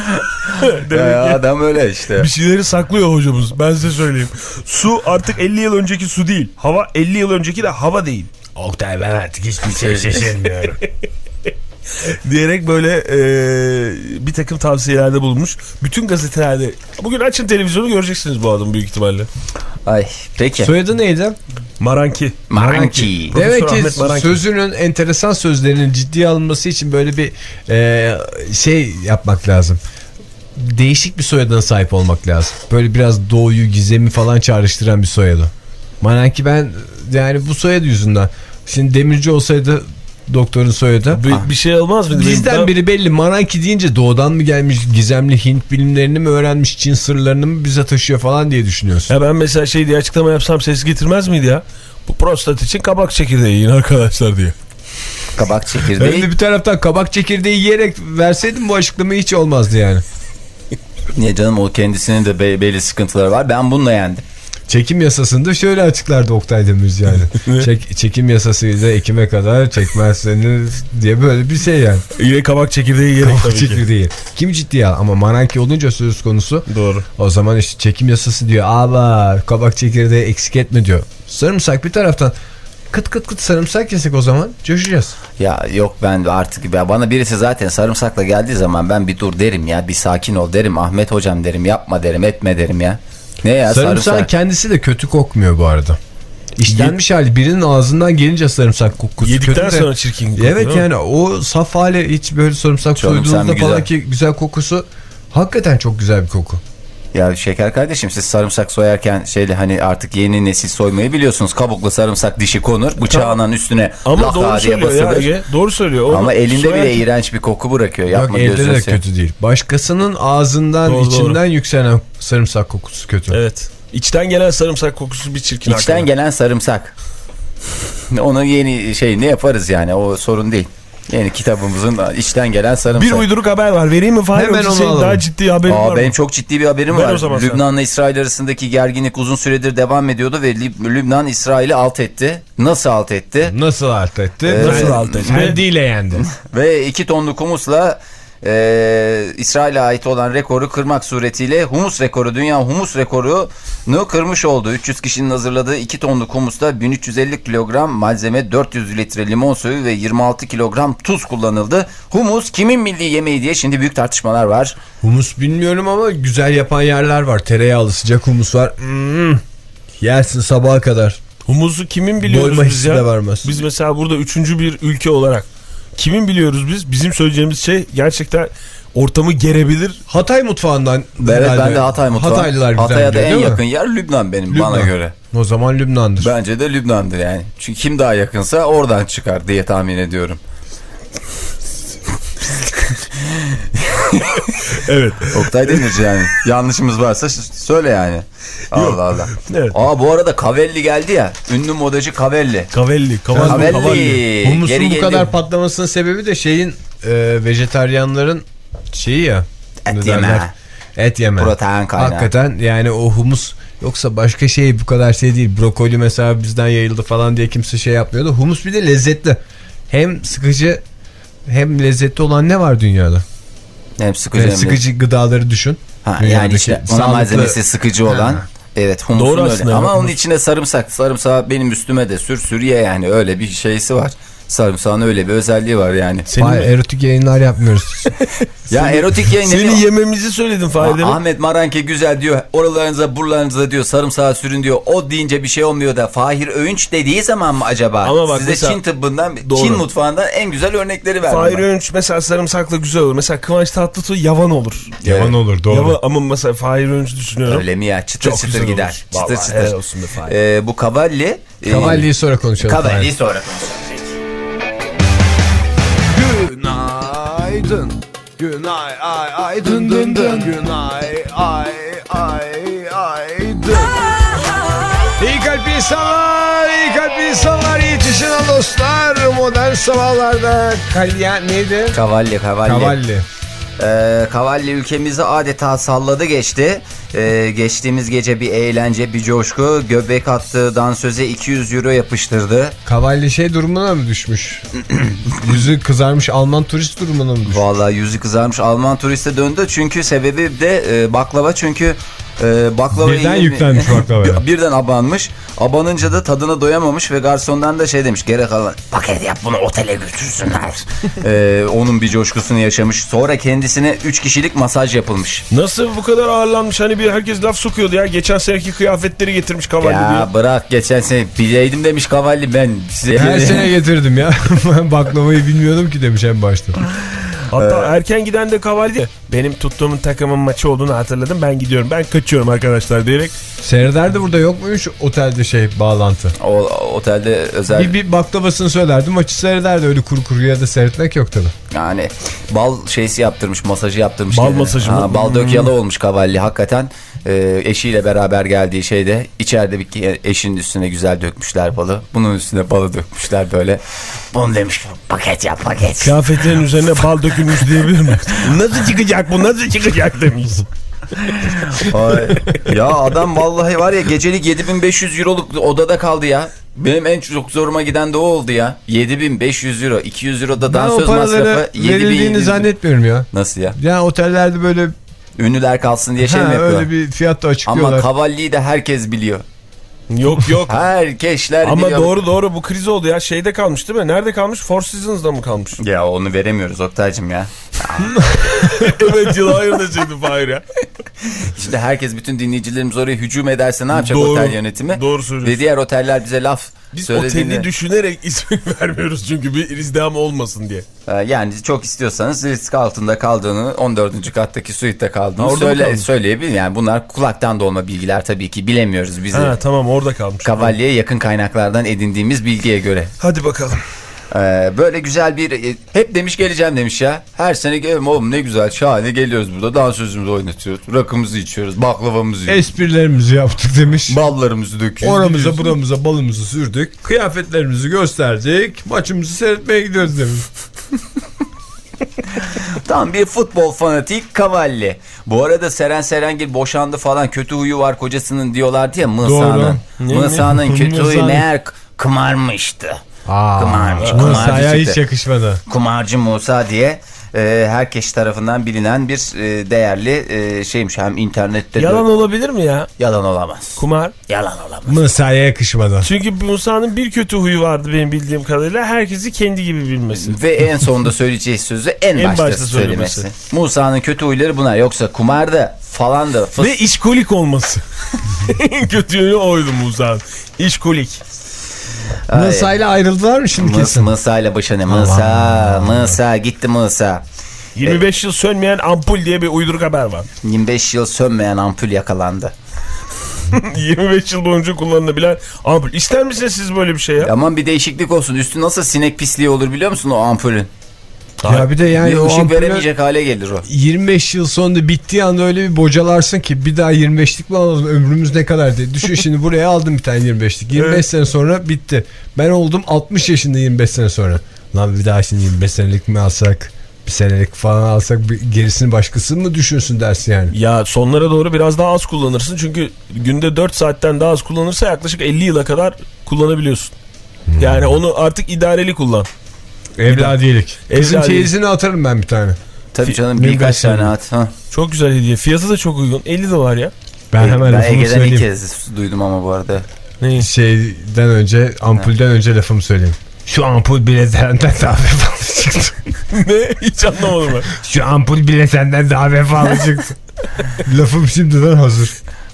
Ya adam öyle işte. Bir şeyleri saklıyor hocamız. Ben size söyleyeyim. Su artık 50 yıl önceki su değil. Hava 50 yıl önceki de hava değil. Oktay ben artık hiçbir şey şaşırmıyorum. Diyerek böyle e, bir takım tavsiyelerde bulunmuş. Bütün gazetelerde. Bugün açın televizyonu göreceksiniz bu adamı büyük ihtimalle. Ay peki. Soyadı neydi? Maranki. Maranki. Profesör Demek ki Ahmet Maranki. sözünün enteresan sözlerinin ciddiye alınması için böyle bir e, şey yapmak lazım. Değişik bir soyadına sahip olmak lazım. Böyle biraz doğuyu, gizemi falan çağrıştıran bir soyadı. Maranki ben yani bu soyadı yüzünden. Şimdi demirci olsaydı doktorun soyadı. Bir, bir şey olmaz mıydı? Bizden Benim- biri belli. Maranki deyince doğudan mı gelmiş, gizemli Hint bilimlerini mi öğrenmiş, Çin sırlarını mı bize taşıyor falan diye düşünüyorsun. Ya ben mesela şey diye açıklama yapsam ses getirmez miydi ya? Bu prostat için kabak çekirdeği yiyin arkadaşlar diye. Kabak Ben çekirdeği. de bir taraftan kabak çekirdeği yiyerek verseydim bu açıklama hiç olmazdı yani. Niye canım o kendisinin de be- belli sıkıntıları var. Ben bununla yendim. Çekim yasasında şöyle açıklardı Oktay Demirci yani. Çek, çekim yasasıyla Ekim'e kadar çekmezseniz diye böyle bir şey yani. Yine kabak çekirdeği yiyerek Kabak tabii ki. çekirdeği. Kim ciddiye al ama Maranki olunca söz konusu Doğru. o zaman işte çekim yasası diyor. Aba kabak çekirdeği eksik etme diyor. Sarımsak bir taraftan kıt kıt kıt sarımsak yesek o zaman coşacağız. Ya yok ben artık ya bana birisi zaten sarımsakla geldiği zaman ben bir dur derim ya bir sakin ol derim Ahmet hocam derim yapma derim etme derim ya. Ne ya Sarımsağın sarımsak? kendisi de kötü kokmuyor bu arada. İşlenmiş hali birinin ağzından gelince sarımsak kokusu Yedikten kötü de- sonra çirkin kokuyor, Evet yani o saf hali hiç böyle sarımsak soyduğunuzda falan güzel. ki güzel kokusu hakikaten çok güzel bir koku. Ya Şeker kardeşim siz sarımsak soyarken şeyle hani artık yeni nesil soymayı biliyorsunuz. Kabuklu sarımsak dişi konur. Bıçağının üstüne Ama doğru diye söylüyor ya. Ege. Doğru söylüyor. Onu Ama elinde soyarken- bile iğrenç bir koku bırakıyor. Yok Yapma elde gözünü de kötü değil. Başkasının ağzından Doğru, içinden yükselen sarımsak kokusu kötü. Evet. İçten gelen sarımsak kokusu bir çirkin. İçten hakikaten. gelen sarımsak. Onu yeni şey ne yaparız yani o sorun değil. Yeni kitabımızın içten gelen sarımsak. Bir uyduruk haber var. Vereyim mi? Fahir Hemen onu alalım. daha ciddi haberin var Aa, mı? benim çok ciddi bir haberim o var. Lübnan'la İsrail arasındaki gerginlik uzun süredir devam ediyordu ve Lübnan İsrail'i alt etti. Nasıl alt etti? Nasıl alt etti? Ee, Nasıl alt etti? Kendiyle yendi. Ve iki tonluk humusla e, İsrail'e ait olan rekoru kırmak suretiyle humus rekoru, dünya humus rekorunu kırmış oldu. 300 kişinin hazırladığı 2 tonluk humusta 1350 kilogram malzeme, 400 litre limon suyu ve 26 kilogram tuz kullanıldı. Humus kimin milli yemeği diye şimdi büyük tartışmalar var. Humus bilmiyorum ama güzel yapan yerler var. Tereyağlı sıcak humus var. Hmm. Yersin sabaha kadar. Humusu kimin biliyoruz biz ya? vermez. Biz mesela burada üçüncü bir ülke olarak kimin biliyoruz biz? Bizim söyleyeceğimiz şey gerçekten ortamı gerebilir. Hatay mutfağından. Evet herhalde. ben de Hatay mutfağı. Hataylılar güzel Hatay'a da en mi? yakın yer Lübnan benim bana Lübnan. göre. O zaman Lübnan'dır. Bence de Lübnan'dır yani. Çünkü kim daha yakınsa oradan çıkar diye tahmin ediyorum. Evet. Oktay Demirci yani. Yanlışımız varsa söyle yani. Allah Allah. Evet. Aa bu arada Kavelli geldi ya. Ünlü modacı Kavelli. Kavelli. Kavelli. Humusun Geri bu kadar patlamasının sebebi de şeyin e, vejetaryenlerin şeyi ya. Et yeme. Et yeme. Protein kaynağı. Hakikaten yani o humus yoksa başka şey bu kadar şey değil. Brokoli mesela bizden yayıldı falan diye kimse şey yapmıyordu. Humus bir de lezzetli. Hem sıkıcı hem lezzetli olan ne var dünyada? Hem sıkıcı hem de- sıkıcı gıdaları düşün. Ha, yani işte ana sağlıklı- malzemesi sıkıcı olan. Evet humusun Doğru öyle. Ama evet, onun içine sarımsak. Sarımsağı benim üstüme de sür sür ye yani. Öyle bir şeysi var. Sarımsağın öyle bir özelliği var yani. Senin, Hayır, erotik yayınlar yapmıyoruz. Ya erotik yayın ne seni yememizi söyledin Fahir. Ahmet Maranke güzel diyor. Oralarınıza buralarınıza diyor sarımsağı sürün diyor. O deyince bir şey olmuyor da Fahir Öğünç dediği zaman mı acaba? Ama bak Size mesela- Çin tıbbından, Doğru. Çin mutfağından en güzel örnekleri ver. Fahir bana. Öğünç mesela sarımsakla güzel olur. Mesela Kıvanç Tatlıtuğ yavan olur. Yavan olur doğru. Yavan, ama mesela Fahir Öğünç düşünüyorum. Öyle mi ya? Çıtır Çok çıtır gider. olur. Çıtır Vallahi çıtır. olsun be Fahir. Ee, bu Kavalli. e, Kavalli'yi sonra konuşalım. Kavalli'yi sonra konuşalım. Günaydın. Günay ay ay dın dın dın. Günay ay ay ay dın. İyi kalp insanlar, iyi kalp insanlar, yetişin dostlar. Modern sabahlarda kalyan neydi? Kavalli, Kavalli. Kavalli. Ee, Kavalli ülkemizi adeta salladı geçti. Ee, geçtiğimiz gece bir eğlence, bir coşku. Göbek attığı dansöze 200 euro yapıştırdı. Kavalli şey durumuna mı düşmüş? Yüzü kızarmış Alman turist durumuna mı düşmüş? Vallahi yüzü kızarmış Alman turiste döndü. Çünkü sebebi de e, baklava. Çünkü e, baklava Birden yüklenmiş baklavaya. Birden abanmış. Abanınca da tadına doyamamış ve garsondan da şey demiş. Gerek kalan Paket yap bunu otele götürsünler. Ee, onun bir coşkusunu yaşamış. Sonra kendisine 3 kişilik masaj yapılmış. Nasıl bu kadar ağırlanmış? Hani bir herkes laf sokuyordu ya. Geçen seneki kıyafetleri getirmiş Kavalli diye. Ya bırak geçen sene bileydim demiş Kavalli ben size. Her sene getirdim ya. ben baklavayı bilmiyordum ki demiş en başta. Hatta erken giden de Kavalli. Benim tuttuğumun takımın maçı olduğunu hatırladım. Ben gidiyorum. Ben kaçıyorum arkadaşlar diyerek. Seyrederdi burada yok muymuş otelde şey bağlantı? O, otelde özel Bir, bir baklavasını söylerdi maçı seyrederdi öyle kuru kuruya da seyretmek yok tabi. yani bal şeysi yaptırmış masajı yaptırmış. Bal masajı mı? Ha, bal dök yalı olmuş Kavalli hakikaten. Ee, eşiyle beraber geldiği şeyde içeride bir ki- eşinin üstüne güzel dökmüşler balı. Bunun üstüne balı dökmüşler böyle. Bunu demiş paket yap paket. Kıyafetlerin üzerine bal dökülmüş diyebilir mi? nasıl çıkacak bu nasıl çıkacak demiş. Ay. ya adam vallahi var ya gecelik 7500 euroluk odada kaldı ya. Benim en çok zoruma giden de o oldu ya. 7500 euro. 200 euro da dansöz masrafı. verildiğini 7700 zannetmiyorum ya. Nasıl ya? Yani otellerde böyle Ünlüler kalsın diye şey ha, mi yapıyorlar? öyle bir fiyat da Ama açıklıyorlar. Kavalli'yi de herkes biliyor. Yok yok. Herkesler Ama biliyor. doğru doğru bu kriz oldu ya. Şeyde kalmış değil mi? Nerede kalmış? Four Seasons'da mı kalmış? Ya onu veremiyoruz Oktay'cım ya. evet yıl hayır deseydi Fahir ya. Şimdi herkes bütün dinleyicilerimiz oraya hücum ederse ne yapacak Doğru. otel yönetimi? Doğru söylüyorsun. Ve diğer oteller bize laf Biz söylediğini- oteli düşünerek ismini vermiyoruz çünkü bir izdiham olmasın diye. Yani çok istiyorsanız risk altında kaldığını 14. kattaki suite'de kaldığını orada söyle, söyleyebilirim. Yani bunlar kulaktan dolma bilgiler tabii ki bilemiyoruz bizi. Ha tamam orada kalmış. Kavalye'ye yakın kaynaklardan edindiğimiz bilgiye göre. Hadi bakalım. Ee, böyle güzel bir e, hep demiş geleceğim demiş ya. Her sene geliyorum oğlum ne güzel şahane geliyoruz burada dansözümüzü oynatıyoruz. Rakımızı içiyoruz baklavamızı yiyoruz. Esprilerimizi yaptık demiş. Ballarımızı döküyoruz. Oramıza buramıza balımızı sürdük. Kıyafetlerimizi gösterdik. Maçımızı seyretmeye gidiyoruz demiş. Tam bir futbol fanatik Cavalli. Bu arada Seren Serengil boşandı falan kötü huyu var kocasının diyorlardı ya Mısa'nın. Mısa'nın kötü huyu meğer kımarmıştı. Aa, Kumarcı, Musa'ya kumarcı hiç çıktı. yakışmadı. Kumarcı Musa diye e, herkes tarafından bilinen bir e, değerli e, şeymiş. Hem internette de- Yalan olabilir mi ya? yalan olamaz. Kumar. Yalan olamaz. Musa'ya yakışmadı. Çünkü Musa'nın bir kötü huyu vardı benim bildiğim kadarıyla. Herkesi kendi gibi bilmesi. Ve en sonunda söyleyeceği sözü en, En başta, başta söylemesi. söylemesi. Musa'nın kötü huyları bunlar. Yoksa kumarda falan da fıs- Ve işkolik olması. en kötü yönü oydu Musa'nın. İşkolik. Ay. Musa'yla ayrıldılar mı şimdi Mıs, kesin? Mısa ile boşanıyor. Mısa, Mısa gitti Mısa. 25 yıl sönmeyen ampul diye bir uyduruk haber var. 25 yıl sönmeyen ampul yakalandı. 25 yıl boyunca kullanılabilen ampul. İster misiniz siz böyle bir şey ya? Aman bir değişiklik olsun. Üstü nasıl sinek pisliği olur biliyor musun o ampulün? Ya bir de yani bir o ışık veremeyecek hale gelir o. 25 yıl sonunda bittiği anda öyle bir bocalarsın ki bir daha 25'lik mi alalım ömrümüz ne kadar diye. Düşün şimdi buraya aldım bir tane 25'lik. 25 Evet. sene sonra bitti. Ben oldum 60 yaşında 25 sene sonra. Lan bir daha şimdi 25 senelik mi alsak bir senelik falan alsak bir gerisini başkası mı düşünsün dersin yani. Ya sonlara doğru biraz daha az kullanırsın. Çünkü günde 4 saatten daha az kullanırsa yaklaşık 50 yıla kadar kullanabiliyorsun. Yani onu artık idareli kullan. Evladiyelik. Kızın Evladiyelik. çeyizini atarım ben bir tane. Tabii canım 25 birkaç tane at. Ha. Çok güzel hediye. Fiyatı da çok uygun. 50 dolar ya. Ben hemen ben lafımı Ege'den ilk söyleyeyim. kez duydum ama bu arada. Ne? Şeyden önce ampulden önce lafımı söyleyeyim. Şu ampul bile senden daha vefalı çıktı. ne? Hiç anlamadım ben. Şu ampul bile senden daha vefalı çıktı. Lafım şimdiden hazır.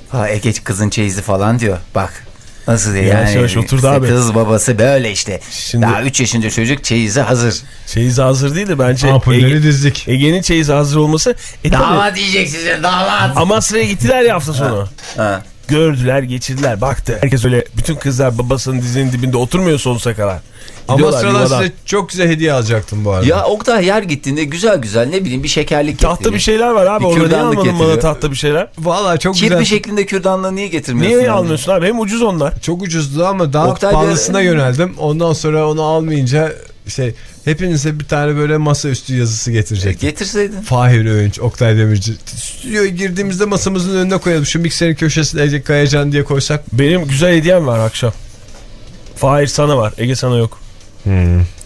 Ha Ege kızın çeyizi falan diyor. Bak. Nasıl diye Yavaş yani. yavaş oturdu işte abi. Kız babası böyle işte. Şimdi- Daha 3 yaşında çocuk çeyizi hazır. Çeyizi hazır değil de bence Ampulleri Ege- dizdik. Ege'nin çeyizi hazır olması. E tabii, Damat diyecek size damat. Amasra'ya gittiler ya hafta sonu. Ha. Gördüler, geçirdiler, baktı. Herkes öyle bütün kızlar babasının dizinin dibinde oturmuyor sonsuza kadar. Ama sıradan size çok güzel hediye alacaktım bu arada. Ya Oktay yer gittiğinde güzel güzel ne bileyim bir şekerlik Tahta getiriyor. bir şeyler var abi. Bir Orada niye kürdanlık almadın bana tahta bir şeyler? Valla çok Kirpi güzel. şeklinde kürdanlığı niye getirmiyorsun? Niye yani? almıyorsun abi? Hem ucuz onlar. Çok ucuzdu ama daha Oktay pahalısına bir- yöneldim. Ondan sonra onu almayınca şey hepinize bir tane böyle masaüstü yazısı getirecektim. Getirseydin. Fahir Öğünç, Oktay Demirci. Stüdyoya girdiğimizde masamızın önüne koyalım. Şu mikserin köşesine Ece Kayacan diye koysak. Benim güzel hediyem var akşam. Fahir sana var. Ege sana yok.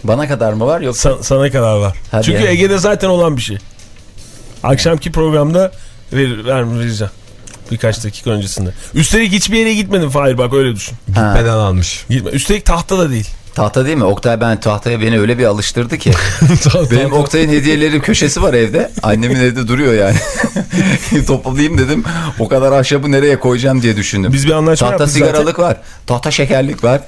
Bana kadar mı var yoksa? Sa- sana kadar var. Hadi Çünkü ya. Ege'de zaten olan bir şey. Akşamki programda ver, ver, vereceğim. Birkaç dakika öncesinde. Üstelik hiçbir yere gitmedim Fahir bak öyle düşün. Ha, Beden almış. Gitme. Üstelik tahta da değil. Tahta değil mi? Oktay ben tahtaya beni öyle bir alıştırdı ki. Benim Oktay'ın hediyeleri köşesi var evde. Annemin evde duruyor yani. Toplayayım dedim. O kadar ahşabı nereye koyacağım diye düşündüm. Biz bir anlaşma Tahta sigaralık var. Tahta şekerlik var.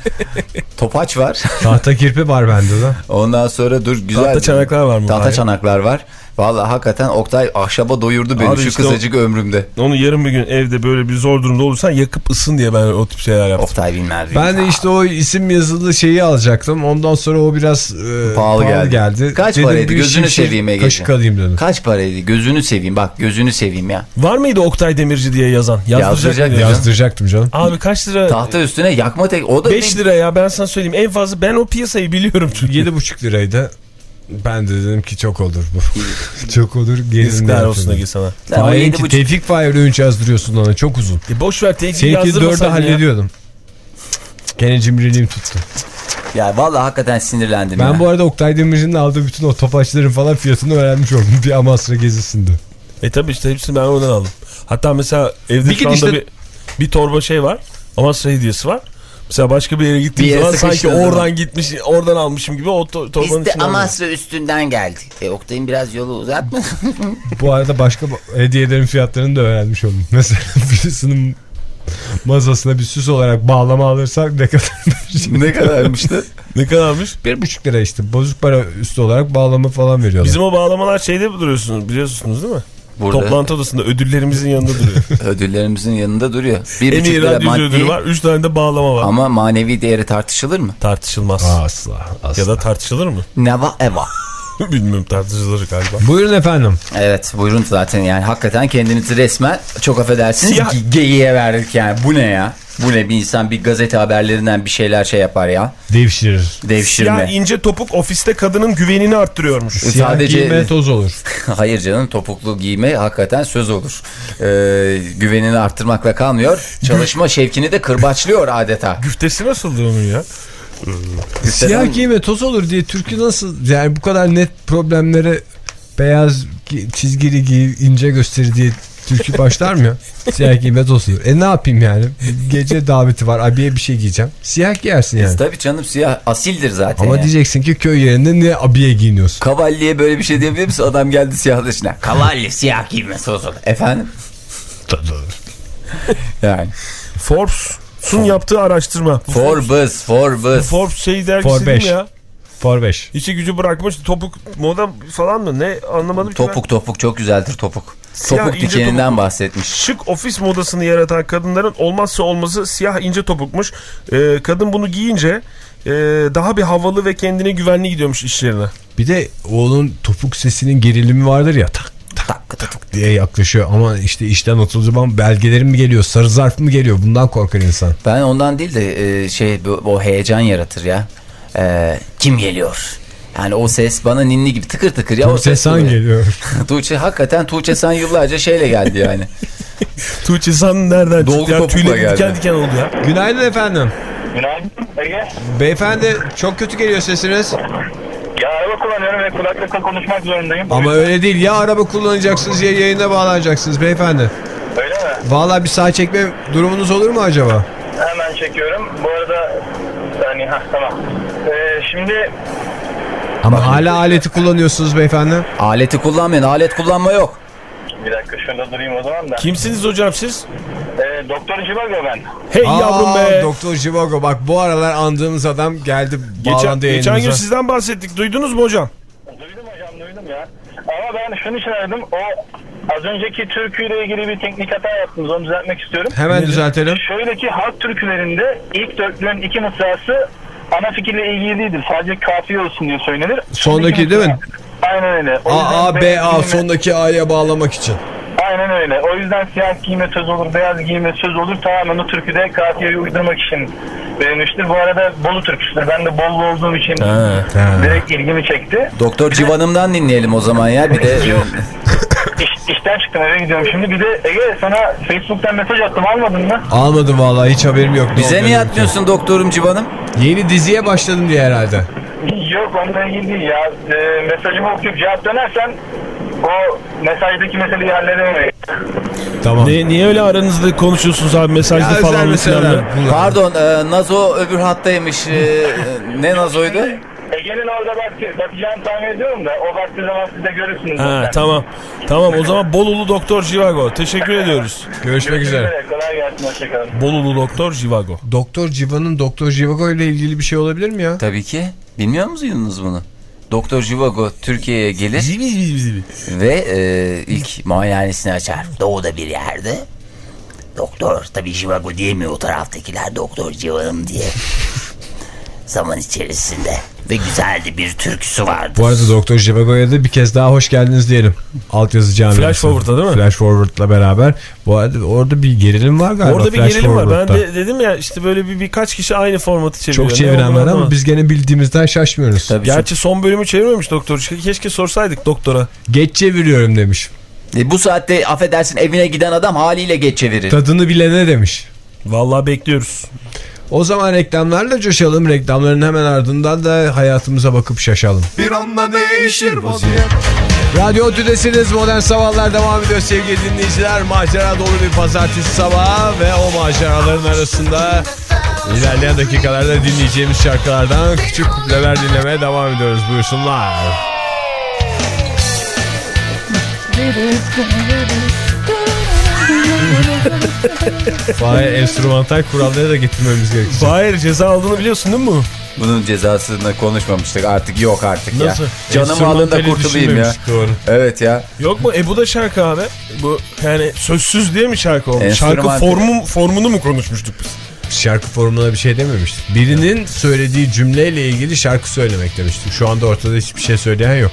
Topaç var. Tahta kirpi var bende de. Ondan sonra dur güzel. Tahta çanaklar var mı? Tahta çanaklar var. Vallahi hakikaten Oktay ahşaba doyurdu beni Abi şu işte kısacık ömrümde. Onu yarın bir gün evde böyle bir zor durumda olursan yakıp ısın diye ben o tip şeyler yaptım. Oktay bilmez. Ben de işte o isim yazılı şeyi alacaktım. Ondan sonra o biraz e, Pahalı geldi. Kaç paraydı? bir Gözünü seveyim Ege'ciğim. Kaşık alayım dedim. Kaç paraydı? Gözünü seveyim bak gözünü seveyim ya. Var mıydı Oktay Demirci diye yazan? Yazdıracak Yazdıracak mıydı? ya. Yazdıracaktım canım. Abi kaç lira? Tahta üstüne yakma tek o da 5 bir- lira ya ben sana söyleyeyim. En fazla ben o piyasayı biliyorum çünkü. 7,5 liraydı. Ben de dedim ki çok olur bu. çok olur. Yazıklar olsun Ege sana. Fahir'inki yedi buçuk- Tevfik Fahir Öğünç yazdırıyorsun ona çok uzun. E boş ver tevkif Seninki dörde yazdırmasaydın ya. hallediyordum. Gene cimriliğim tuttu. Ya vallahi hakikaten sinirlendim Ben ya. bu arada Oktay Demirci'nin aldığı bütün o topaçların falan fiyatını öğrenmiş oldum bir Amasra gezisinde. E tabi işte hepsini ben oradan aldım. Hatta mesela evde Bir şu anda gidişte- bir, bir torba şey var. Amasra hediyesi var. Mesela başka bir yere gittiğim Bir yere zaman sanki oradan gitmiş, oradan almışım gibi o to- torbanın Biz de. Amasra üstünden geldik. E Oktay'ın biraz yolu uzatma. Bu arada başka hediyelerin fiyatlarını da öğrenmiş oldum. Mesela birisinin masasına bir süs olarak bağlama alırsak ne kadar ne kadarmıştı? Ne kadarmış? bir buçuk lira işte bozuk para üstü olarak bağlama falan veriyorlar. Bizim o bağlamalar şeyde duruyorsunuz biliyorsunuz değil mi? Burada Toplantı odasında ödüllerimizin yanında duruyor. ödüllerimizin yanında duruyor. Bir en iyi radyocu maddi ödülü var. Üç tane de bağlama var. ama manevi değeri tartışılır mı? Tartışılmaz. Asla, asla. Ya da tartışılır mı? Neva eva. Bilmiyorum tartışılır galiba. Buyurun efendim. Evet buyurun zaten yani hakikaten kendinizi resmen çok affedersiniz Siyah- ge- geyiğe verdik yani. Bu ne ya? Bu ne bir insan bir gazete haberlerinden bir şeyler şey yapar ya. Devşirir. Devşirme. Ya ince topuk ofiste kadının güvenini arttırıyormuş. Siyah Sadece- giyime toz olur. Hayır canım topuklu giyme hakikaten söz olur. Ee, güvenini arttırmakla kalmıyor. Çalışma şevkini de kırbaçlıyor adeta. Güftesi nasıldı onun ya? Siyah giyime toz olur diye Türkü nasıl yani bu kadar net problemlere beyaz gi- çizgili giy ince gösteri diye Türkü başlar mı ya? Siyah giyime toz olur. E ne yapayım yani? Gece daveti var abiye bir şey giyeceğim. Siyah giyersin yani. Tabii canım siyah asildir zaten. Ama ya. diyeceksin ki köy yerinde niye abiye giyiniyorsun? Kavalliye böyle bir şey diyebilir misin? Adam geldi siyah dışına. Kavalli siyah giyme sosu. Efendim? yani. Forbes'un yaptığı araştırma. Forbes, Forbes. Forbes şey dergisi For değil mi ya? 5. İşi gücü bırakmış topuk moda falan mı? Ne anlamadım ki ben. Topuk topuk çok güzeldir topuk. Siyah topuk ince dikeninden topuk. bahsetmiş. Şık ofis modasını yaratan kadınların olmazsa olmazı siyah ince topukmuş. Ee, kadın bunu giyince e, daha bir havalı ve kendine güvenli gidiyormuş iş yerine. Bir de oğlun topuk sesinin gerilimi vardır ya tak tak tak diye yaklaşıyor ama işte işten atıldığı zaman belgelerim mi geliyor sarı zarf mı geliyor bundan korkar insan. Ben ondan değil de e, şey o heyecan yaratır ya. E, kim geliyor? Yani o ses bana ninni gibi tıkır tıkır ya. o Tuğçe ses San böyle. geliyor. Tuğçe hakikaten Tuğçe San yıllarca şeyle geldi yani. Tuğçe San nereden Dolgu çıktı ya? topukla Tüyleri geldi. diken diken oldu ya. Günaydın efendim. Günaydın Ege. Beyefendi çok kötü geliyor sesiniz. Ya araba kullanıyorum ve kulaklıkla konuşmak zorundayım. Ama öyle değil ya araba kullanacaksınız ya yayına bağlanacaksınız beyefendi. Öyle mi? Vallahi bir sağ çekme durumunuz olur mu acaba? Hemen çekiyorum. Bu arada yani ha tamam. Ee, şimdi Ama hala aleti kullanıyorsunuz beyefendi. Aleti kullanmayın. Alet kullanma yok. bir dakika şurada durayım o zaman da. Kimsiniz hocam siz? Ee, Doktor Civago ben. Hey yavrum be. Doktor Jivago bak bu aralar andığımız adam geldi Geçen, bağlandı geçen gün sizden bahsettik. Duydunuz mu hocam? Duydum hocam duydum ya. Ama ben şunun için aradım. O az önceki türküyle ilgili bir teknik hata yaptınız. Onu düzeltmek istiyorum. Hemen düzeltelim. Şöyle ki halk türkülerinde ilk dörtlüğün iki mısrası ana fikirle ilgili değildir. Sadece kafiye olsun diye söylenir. Sondaki İki değil mi? Aynen öyle. O A, A, B, A sondaki A'ya bağlamak için. Aynen öyle. O yüzden siyah giyime söz olur, beyaz giyime söz olur. Tamamen o türküde kafiyeyi uydurmak için verilmiştir. Bu arada Bolu türküsüdür. Ben de Bolu olduğum için direkt ilgimi çekti. Doktor Civan'ımdan dinleyelim o zaman ya. Bir de. İş, işten çıktım eve gidiyorum şimdi. Bir de Ege sana Facebook'tan mesaj attım almadın mı? Almadım vallahi hiç haberim yok. bize niye atmıyorsun doktorum Civan'ım? Yeni diziye başladım diye herhalde. Yok onunla ilgili değil ya. E, mesajımı okuyup cevap dönersen o mesajdaki meseleyi halledemeyiz. Tamam. Ne, niye öyle aranızda konuşuyorsunuz abi mesajda Ya falan özel. Pardon e, Nazo öbür hattaymış. E, ne Nazo'ydu? Ege'nin orada bak, bakacağını tahmin ediyorum da o baktığı zaman siz de görürsünüz. Ha zaten. tamam. Tamam o zaman Bolulu Doktor Jivago. Teşekkür ediyoruz. Görüşmek üzere. Kolay gelsin hoşçakalın. Bolulu Doktor Jivago. Doktor Civan'ın Doktor Jivago ile ilgili bir şey olabilir mi ya? Tabii ki. Bilmiyor musunuz bunu? Doktor Jivago Türkiye'ye gelir ve e, ilk muayenesini açar. Doğuda bir yerde. Doktor tabii Jivago diyemiyor o taraftakiler doktor civarım diye. Zaman içerisinde ve güzeldi bir türküsü vardı. Bu arada Doktor Jivago'ya da bir kez daha hoş geldiniz diyelim. Altyazı camiası. Flash Forward'da değil mi? Flash Forward'la beraber. Bu arada orada bir gerilim var galiba. Orada bir Flash gerilim var. Ben de dedim ya işte böyle bir birkaç kişi aynı formatı çeviriyor. Çok çeviren var ama biz gene bildiğimizden şaşmıyoruz. Tabii çok- Gerçi son bölümü çevirmemiş doktor. Keşke sorsaydık doktora. Geç çeviriyorum demiş. E, bu saatte affedersin evine giden adam haliyle geç çevirir. Tadını bilene demiş. Vallahi bekliyoruz. O zaman reklamlarla coşalım. Reklamların hemen ardından da hayatımıza bakıp şaşalım. Bir anda değişir vaziyet Radyo Tüdesiniz Modern Sabahlar devam ediyor sevgili dinleyiciler. Macera dolu bir pazartesi sabahı ve o maceraların arasında ilerleyen dakikalarda dinleyeceğimiz şarkılardan küçük kupleler dinlemeye devam ediyoruz. Buyursunlar. Fahir enstrümantal kuralları da getirmemiz gerekiyor. Fahir ceza aldığını biliyorsun değil mi bu? Bunun cezasını konuşmamıştık artık yok artık Nasıl? ya. Canım alın da kurtulayım ya. Doğru. Evet ya. Yok mu? E bu da şarkı abi. Bu yani sözsüz diye mi şarkı olmuş? Enstrümantal. Şarkı formu, formunu mu konuşmuştuk biz? Şarkı formuna bir şey dememiştik. Birinin söylediği cümleyle ilgili şarkı söylemek demiştik. Şu anda ortada hiçbir şey söyleyen yok.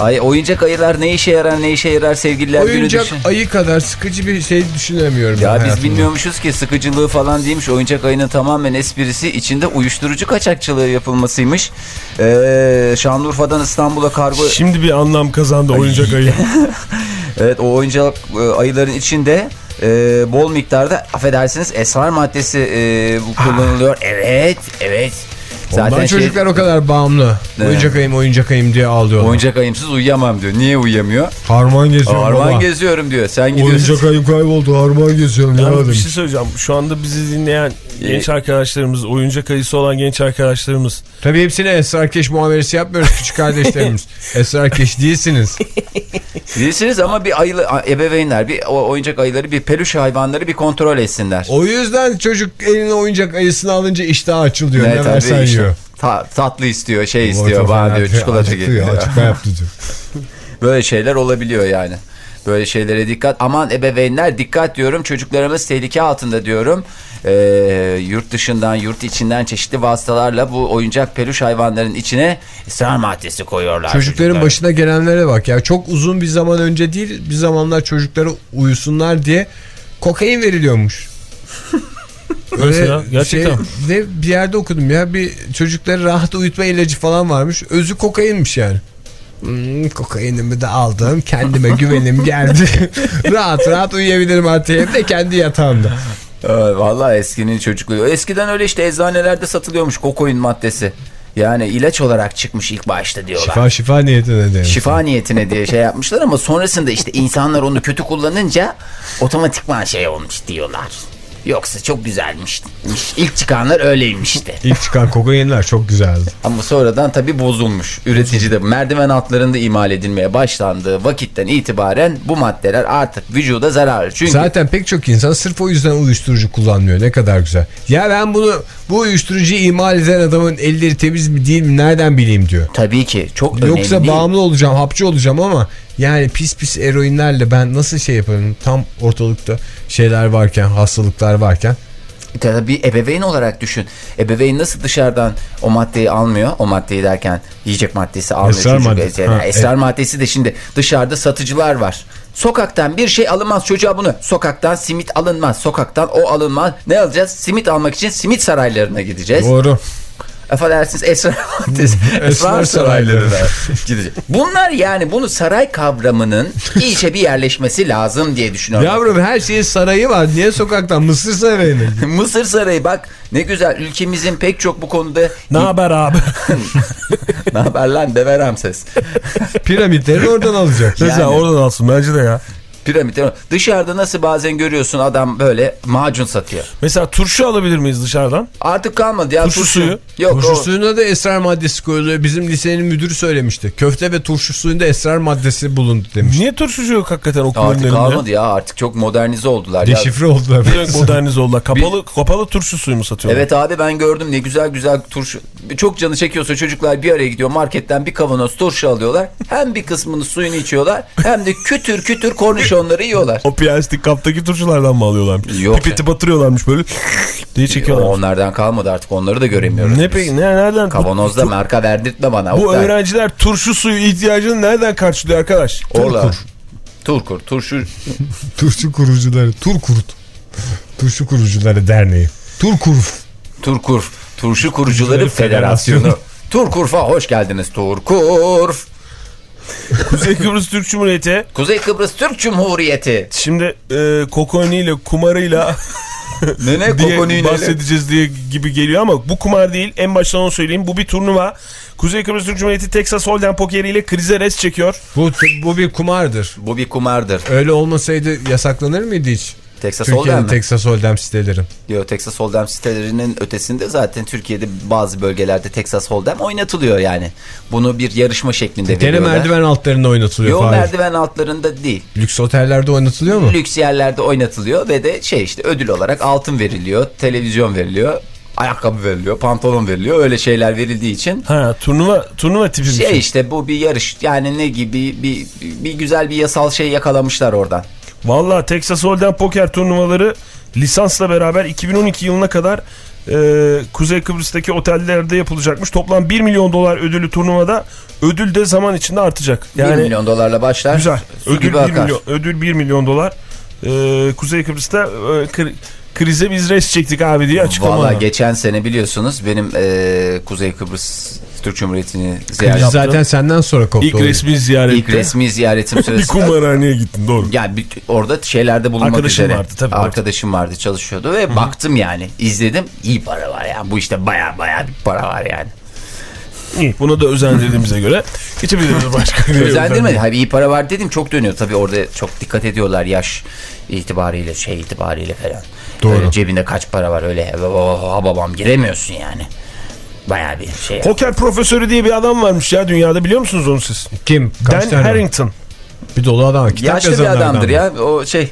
Ay oyuncak ayılar ne işe yarar ne işe yarar sevgililer günü Oyuncak düşün. ayı kadar sıkıcı bir şey düşünemiyorum. Ya biz hayatımda. bilmiyormuşuz ki sıkıcılığı falan değilmiş. Oyuncak ayının tamamen esprisi içinde uyuşturucu kaçakçılığı yapılmasıymış. Ee, Şanlıurfa'dan İstanbul'a kargo... Şimdi bir anlam kazandı oyuncak ayı. Evet o oyuncak e, ayıların içinde e, bol miktarda affedersiniz esrar maddesi e, bu kullanılıyor. Evet, evet. Ondan şey- çocuklar o kadar bağımlı. Evet. Oyuncak ayım oyuncak ayım diye ağlıyorlar. oyuncak ayımsız uyuyamam diyor. Niye uyuyamıyor? Harman geziyorum Harman baba. geziyorum diyor. Sen gidiyorsun. Oyuncak ayım kayboldu harman geziyorum ya Yalnız bir şey söyleyeceğim. Şu anda bizi dinleyen genç arkadaşlarımız, oyuncak ayısı olan genç arkadaşlarımız. Tabii hepsine esrarkeş muamelesi yapmıyoruz küçük kardeşlerimiz. esrarkeş değilsiniz. Değilsiniz ama bir ayılı ebeveynler, bir o oyuncak ayıları, bir peluş hayvanları bir kontrol etsinler. O yüzden çocuk eline oyuncak ayısını alınca iştah açılıyor. Ne, tabii versen yiyor. ta- tatlı istiyor, şey istiyor, bana diyor çikolata getiriyor. yaptı diyor. Böyle şeyler olabiliyor yani. Böyle şeylere dikkat. Aman ebeveynler dikkat diyorum. Çocuklarımız tehlike altında diyorum. Ee, yurt dışından, yurt içinden çeşitli vasıtalarla bu oyuncak peluş hayvanların içine ısrar maddesi koyuyorlar. Çocukların çocuklar. başına gelenlere bak ya. Çok uzun bir zaman önce değil bir zamanlar çocuklara uyusunlar diye kokain veriliyormuş. Mesela, gerçekten. Şey, ve bir yerde okudum ya bir çocukları rahat uyutma ilacı falan varmış. Özü kokainmiş yani. Hmm, kokainimi de aldım. Kendime güvenim geldi. rahat rahat uyuyabilirim artık evde kendi yatağımda. Ee, Vallahi eskinin çocukluğu. Eskiden öyle işte eczanelerde satılıyormuş kokain maddesi. Yani ilaç olarak çıkmış ilk başta diyorlar. Şifa şifa niyetine de. Şifa niyetine diye şey yapmışlar ama sonrasında işte insanlar onu kötü kullanınca otomatikman şey olmuş diyorlar. Yoksa çok güzelmiş. İlk çıkanlar öyleymişti. İlk çıkan kokainler çok güzeldi. Ama sonradan tabii bozulmuş. Üretici de merdiven altlarında imal edilmeye başlandığı vakitten itibaren bu maddeler artık vücuda zararlı. Çünkü Zaten pek çok insan sırf o yüzden uyuşturucu kullanmıyor. Ne kadar güzel. Ya ben bunu bu uyuşturucuyu imal eden adamın elleri temiz mi değil mi nereden bileyim diyor. tabii ki çok önemli Yoksa bağımlı olacağım, hapçı olacağım ama yani pis pis eroinlerle ben nasıl şey yaparım? Tam ortalıkta şeyler varken, hastalıklar varken. Tabii bir ebeveyn olarak düşün. Ebeveyn nasıl dışarıdan o maddeyi almıyor? O maddeyi derken yiyecek maddesi almıyor. Esrar çocuk. maddesi. Ha, esrar evet. maddesi de şimdi dışarıda satıcılar var. Sokaktan bir şey alınmaz çocuğa bunu. Sokaktan simit alınmaz. Sokaktan o alınmaz. Ne alacağız? Simit almak için simit saraylarına gideceğiz. Doğru. Affedersiniz esrar maddesi. esrar saraylarına gideceğiz. Bunlar yani bunu saray kavramının iyice bir yerleşmesi lazım diye düşünüyorum. Yavrum her şeyin sarayı var. Niye sokaktan Mısır sarayına? Mısır Sarayı bak ne güzel ülkemizin pek çok bu konuda Ne haber abi? ne haber lan deverem ses. Piramitleri oradan alacak. Mesela Yani- oradan alsın bence de ya. Piramit. Dışarıda nasıl bazen görüyorsun adam böyle macun satıyor. Mesela turşu alabilir miyiz dışarıdan? Artık kalmadı ya. Turşu suyu. Yok Turşu o- suyuna da esrar maddesi koyuluyor. Bizim lisenin müdürü söylemişti. Köfte ve turşu suyunda esrar maddesi bulundu demiş. Niye turşucu yok hakikaten okulun artık önünde? kalmadı ya artık çok modernize oldular. ya. Deşifre oldular. Direkt modernize oldular. Kapalı, kapalı turşu suyu mu satıyorlar? Evet abi ben gördüm ne güzel güzel turşu. Çok canı çekiyorsa çocuklar bir araya gidiyor marketten bir kavanoz turşu alıyorlar. Hem bir kısmını suyunu içiyorlar hem de kütür kütür kornişonları yiyorlar. O plastik kaptaki turşulardan mı alıyorlarmış? Yok. Pipeti batırıyorlarmış böyle diye çekiyorlar. Onlardan kalmadı artık onları da göremiyoruz. Ne peki? Ne, nereden? Kavanozda bu, marka verdirtme bana. bu Oktay. öğrenciler turşu suyu ihtiyacını nereden karşılıyor arkadaş? Orla. Turkur. Turşu. Turşu kurucuları. Turkurt. Turşu kurucuları derneği. Turkurf. Turkurf. Turşu Kurucuları. Federasyonu. Turkurf'a hoş geldiniz. Turkurf. Kuzey Kıbrıs Türk Cumhuriyeti Kuzey Kıbrıs Türk Cumhuriyeti. şimdi e, kokoniyle kumarıyla Ne ne diye bahsedeceğiz diye gibi geliyor ama bu kumar değil. En baştan onu söyleyeyim. Bu bir turnuva. Kuzey Kıbrıs Türk Cumhuriyeti Texas Hold'em pokeriyle krize res çekiyor. Bu, bu bir kumardır. Bu bir kumardır. Öyle olmasaydı yasaklanır mıydı hiç? Texas Hold'em Türkiye'nin? Texas Hold'em sitelerin. Diyor Texas Hold'em sitelerinin ötesinde zaten Türkiye'de bazı bölgelerde Texas Hold'em oynatılıyor yani. Bunu bir yarışma şeklinde Gene veriyorlar. merdiven altlarında oynatılıyor. Yo Fahir. merdiven altlarında değil. Lüks otellerde oynatılıyor mu? Lüks yerlerde oynatılıyor ve de şey işte ödül olarak altın veriliyor, televizyon veriliyor, ayakkabı veriliyor, pantolon veriliyor. Öyle şeyler verildiği için Ha turnuva turnuva tipi bir şey şey. işte bu bir yarış. Yani ne gibi bir, bir güzel bir yasal şey yakalamışlar oradan. Valla Texas Hold'em poker turnuvaları lisansla beraber 2012 yılına kadar e, Kuzey Kıbrıs'taki otellerde yapılacakmış. Toplam 1 milyon dolar ödülü turnuvada ödül de zaman içinde artacak. 1 Yani milyon dolarla başlar. güzel. Ödül gibi 1 akar. milyon, ödül 1 milyon dolar. E, Kuzey Kıbrıs'ta e, krize biz res çektik abi diye açıklama. Valla geçen sene biliyorsunuz benim e, Kuzey Kıbrıs Türk Cumhuriyeti'ni ziyaret zaten senden sonra koptu. İlk resmi ziyarette. İlk resmi ziyaretim bir sırasında. kumarhaneye gittin doğru. Yani bir- orada şeylerde bulunmak Arkadaşın üzere. vardı, tabii. Arkadaşım vardı çalışıyordu ve baktım yani izledim iyi para var ya bu işte baya baya bir para var yani. İyi, buna da özendirdiğimize göre geçebiliriz başka bir Özendirmedi. Hayır iyi para var dedim çok dönüyor. Tabii orada çok dikkat ediyorlar yaş itibariyle şey itibariyle falan. Doğru. Öyle cebinde kaç para var öyle ha babam giremiyorsun yani. Baya bir şey. Poker profesörü diye bir adam varmış ya dünyada biliyor musunuz onu siz? Kim? Kaç Dan tane? Harrington. Bir dolu adam. Kitap Yaşlı bir adamdır ya o şey.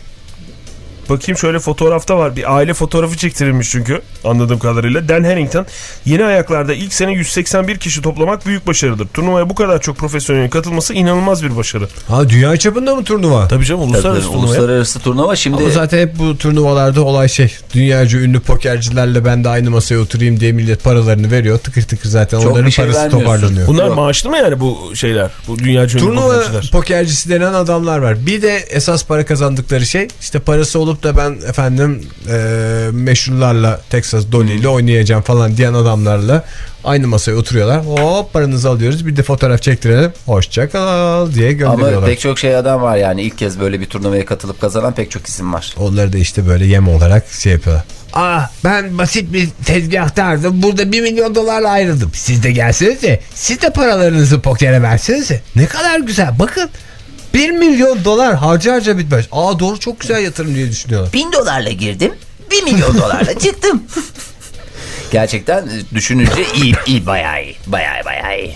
Bakayım şöyle fotoğrafta var. Bir aile fotoğrafı çektirilmiş çünkü anladığım kadarıyla. Dan Harrington yeni ayaklarda ilk sene 181 kişi toplamak büyük başarıdır. Turnuvaya bu kadar çok profesyonelin katılması inanılmaz bir başarı. Ha dünya çapında mı turnuva? Tabii canım uluslararası Tabii, turnuva. uluslararası turnuva şimdi Ama zaten hep bu turnuvalarda olay şey. Dünyaca ünlü pokercilerle ben de aynı masaya oturayım diye millet paralarını veriyor. Tıkır tıkır zaten Çok onların şey parası toparlanıyor. Bunlar Yok. maaşlı mı yani bu şeyler? Bu dünya ünlü Turnuva pokerciler. pokercisi denen adamlar var. Bir de esas para kazandıkları şey işte parası olup da ben efendim e, meşhurlarla Texas Dolly ile oynayacağım falan diyen adamlarla aynı masaya oturuyorlar. Hop paranızı alıyoruz bir de fotoğraf çektirelim. Hoşça kal diye gönderiyorlar. ama pek çok şey adam var yani ilk kez böyle bir turnuvaya katılıp kazanan pek çok isim var. Onları da işte böyle yem olarak şey yapıyorlar. Aa ben basit bir tezgahtardım. Burada 1 milyon dolarla ayrıldım. Siz de gelseniz de siz de paralarınızı pokere verseniz Ne kadar güzel. Bakın 1 milyon dolar harca harca bitmez. Aa doğru çok güzel yatırım diye düşünüyorlar. Bin dolarla girdim. Bir milyon dolarla çıktım. Gerçekten düşününce iyi, iyi bayağı iyi. Bayağı bayağı iyi.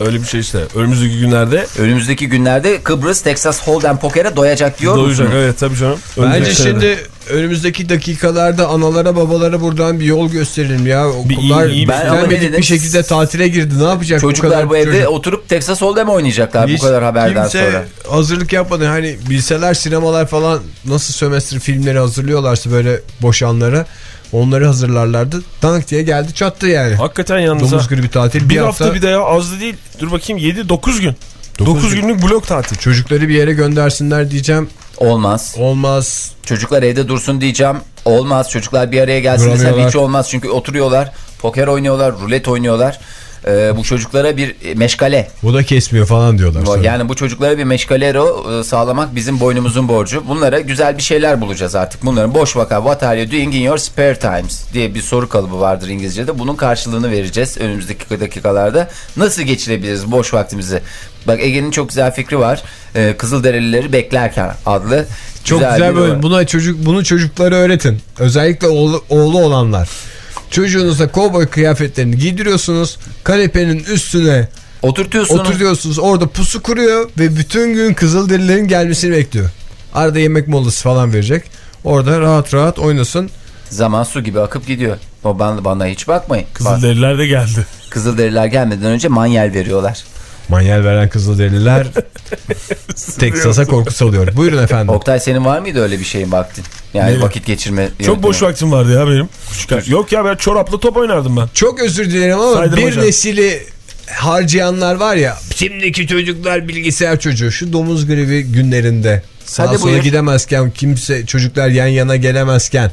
Öyle bir şey işte. Önümüzdeki günlerde Önümüzdeki günlerde Kıbrıs Texas Hold'em pokere doyacak diyor doyacak. musun? Evet tabii canım. Bence Önümüzdeki senede. şimdi önümüzdeki dakikalarda analara babalara buradan bir yol gösterelim ya. Bir Okullar iyi- iyi bir- beklenmedik bir şekilde tatile girdi. Ne yapacak bu Çocuklar kadar bu evde çocuk? oturup Texas Hold'em oynayacaklar Hiç bu kadar haberden kimse sonra. hazırlık yapmadı. Hani bilseler sinemalar falan nasıl sömestr filmleri hazırlıyorlarsa böyle boşanlara onları hazırlarlardı. Dank diye geldi çattı yani. Hakikaten yalnız Domuz ha. gribi tatil Bir, hafta, bir de ya az da değil. Dur bakayım 7-9 gün. 9 gün. günlük blok tatil. Çocukları bir yere göndersinler diyeceğim. Olmaz. Olmaz. Çocuklar evde dursun diyeceğim. Olmaz. Çocuklar bir araya gelsin desem hiç olmaz. Çünkü oturuyorlar, poker oynuyorlar, rulet oynuyorlar. Ee, bu çocuklara bir e, meşgale. Bu da kesmiyor falan diyorlar. sonra. Yani bu çocuklara bir meşgalero e, sağlamak bizim boynumuzun borcu. Bunlara güzel bir şeyler bulacağız artık. Bunların boş vaka what are you doing in your spare times diye bir soru kalıbı vardır İngilizce'de. Bunun karşılığını vereceğiz önümüzdeki dakikalarda. Nasıl geçirebiliriz boş vaktimizi? Bak Ege'nin çok güzel fikri var. Ee, Kızılderilileri beklerken adlı. Çok güzel bir böyle. Buna çocuk bunu çocuklara öğretin. Özellikle oğlu, oğlu olanlar. Çocuğunuza kovboy kıyafetlerini giydiriyorsunuz. Kanepenin üstüne Oturtuyorsunuz. oturuyorsunuz. Orada pusu kuruyor ve bütün gün Kızılderililerin gelmesini bekliyor. Arada yemek molası falan verecek. Orada rahat rahat oynasın. Zaman su gibi akıp gidiyor. O bana, bana hiç bakmayın. Bak, Kızılderililer de geldi. Kızılderililer gelmeden önce manyel veriyorlar. Manyel veren Kızılderililer Teksas'a korku salıyor. Buyurun efendim. Oktay senin var mıydı öyle bir şeyin vaktin? Yani Ne? vakit geçirme. Çok boş vaktim vardı ya benim. Küçükken. Yok ya ben çorapla top oynardım ben. Çok özür dilerim ama Saydım bir hocam. nesili harcayanlar var ya. Şimdiki çocuklar bilgisayar çocuğu. Şu domuz gribi günlerinde. Sağa sola gidemezken kimse çocuklar yan yana gelemezken.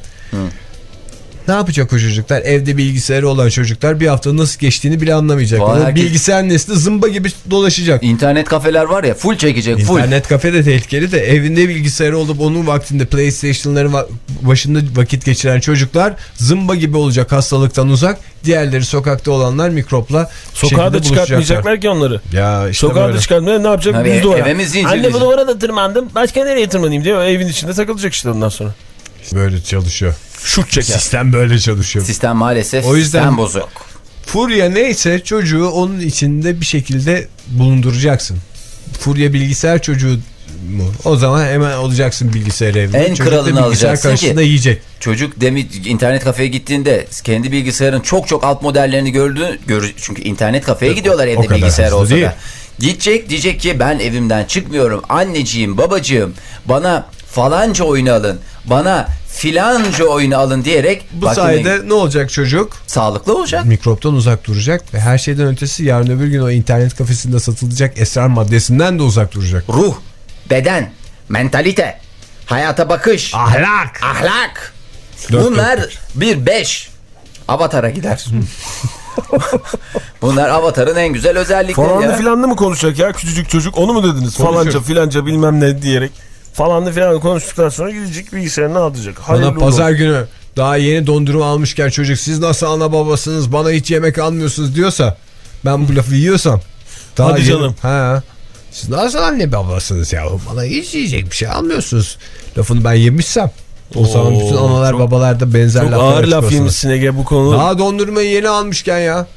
Ne yapacak o çocuklar? Evde bilgisayarı olan çocuklar bir hafta nasıl geçtiğini bile O herkes- Bilgisayar nesli zımba gibi dolaşacak. İnternet kafeler var ya full çekecek full. İnternet kafe de tehlikeli de evinde bilgisayarı olup onun vaktinde PlayStation'ların başında vakit geçiren çocuklar zımba gibi olacak hastalıktan uzak. Diğerleri sokakta olanlar mikropla Sokağa da çıkartmayacaklar ki onları. Ya işte Sokağa da çıkartmıyor ne yapacak? Eve mi zincirleyecek? Anne bu duvara da tırmandım. Başka nereye tırmanayım diyor. Evin içinde takılacak işte ondan sonra. Böyle çalışıyor. Şut çeker. Sistem böyle çalışıyor. Sistem maalesef O yüzden- sistem bozuk. Furya neyse çocuğu onun içinde bir şekilde bulunduracaksın. Furya bilgisayar çocuğu mu? O zaman hemen olacaksın bilgisayar evde. En Çocuk kralını bilgisayar alacaksın karşısında ki- yiyecek. Çocuk demi internet kafeye gittiğinde kendi bilgisayarın çok çok alt modellerini gördü. Gör, çünkü internet kafeye gidiyorlar o evde bilgisayar olsa değil. da. Gidecek diyecek ki ben evimden çıkmıyorum. Anneciğim babacığım bana falanca oyunu alın. Bana filanca oyunu alın diyerek Bu bak yine sayede ne olacak çocuk? sağlıklı olacak. Mikroptan uzak duracak ve her şeyden ötesi yarın öbür gün o internet kafesinde satılacak esrar maddesinden de uzak duracak. Ruh, beden, mentalite, hayata bakış, Ahlak. ahlak. Dört Bunlar bir beş. Avatar'a gider. Bunlar Avatar'ın en güzel özellikleri Falanlı filanlı mı konuşacak ya küçücük çocuk onu mu dediniz? Konuşur. Falanca filanca bilmem ne diyerek. Falanlı filanlı konuştuktan sonra gidecek bilgisayarını alacak. Bana Hayırlı pazar olsun. günü daha yeni dondurma almışken çocuk siz nasıl ana babasınız bana hiç yemek almıyorsunuz diyorsa ben bu lafı yiyorsam. daha Hadi yeni- canım. Ha. Siz nasıl anne babasınız ya bana hiç yiyecek bir şey almıyorsunuz. Lafını ben yemişsem. O zaman bütün analar çok- babalar da benzer Çok laflar ağır laf yemişsin Ege bu konu. Daha dondurmayı yeni almışken ya.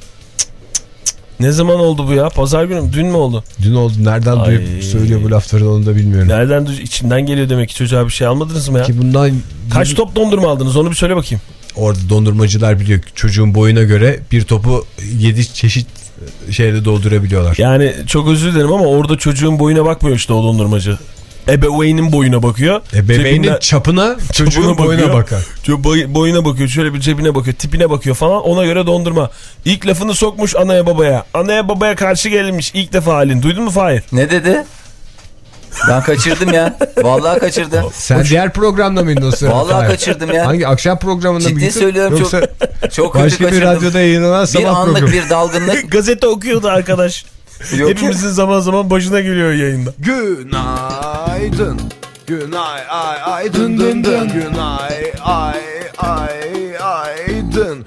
Ne zaman oldu bu ya? Pazar günü mü? Dün mü oldu? Dün oldu. Nereden Ay. duyup söylüyor bu lafları onu da bilmiyorum. Nereden duy- içinden geliyor demek ki çocuğa bir şey almadınız mı ya? Ki bundan Kaç top dondurma aldınız onu bir söyle bakayım. orada dondurmacılar biliyor. Çocuğun boyuna göre bir topu 7 çeşit şeyde doldurabiliyorlar. Yani çok özür dilerim ama orada çocuğun boyuna bakmıyor işte o dondurmacı. Ebeveynin boyuna bakıyor. Ebeveynin Cebinden- çapına çocuğun Çapına boyuna bakar. Ço- boy- boyuna bakıyor şöyle bir cebine bakıyor tipine bakıyor falan ona göre dondurma. İlk lafını sokmuş anaya babaya. Anaya babaya karşı gelmiş ilk defa halin. Duydun mu Fahir? Ne dedi? Ben kaçırdım ya. Vallahi kaçırdım. Sen diğer programda mıydın o sırada? Vallahi Hayır. kaçırdım ya. Hangi akşam programında Ciddi mıydın? söylüyorum Yoksa çok çok kötü başka bir kaçırdım. radyoda yayınlanan bir sabah anlık programı. bir dalgınlık. Gazete okuyordu arkadaş. Hepimizin zaman zaman başına geliyor yayında. Günaydın. Günay ay ay dın dın dın. Günay ay ay ay dın.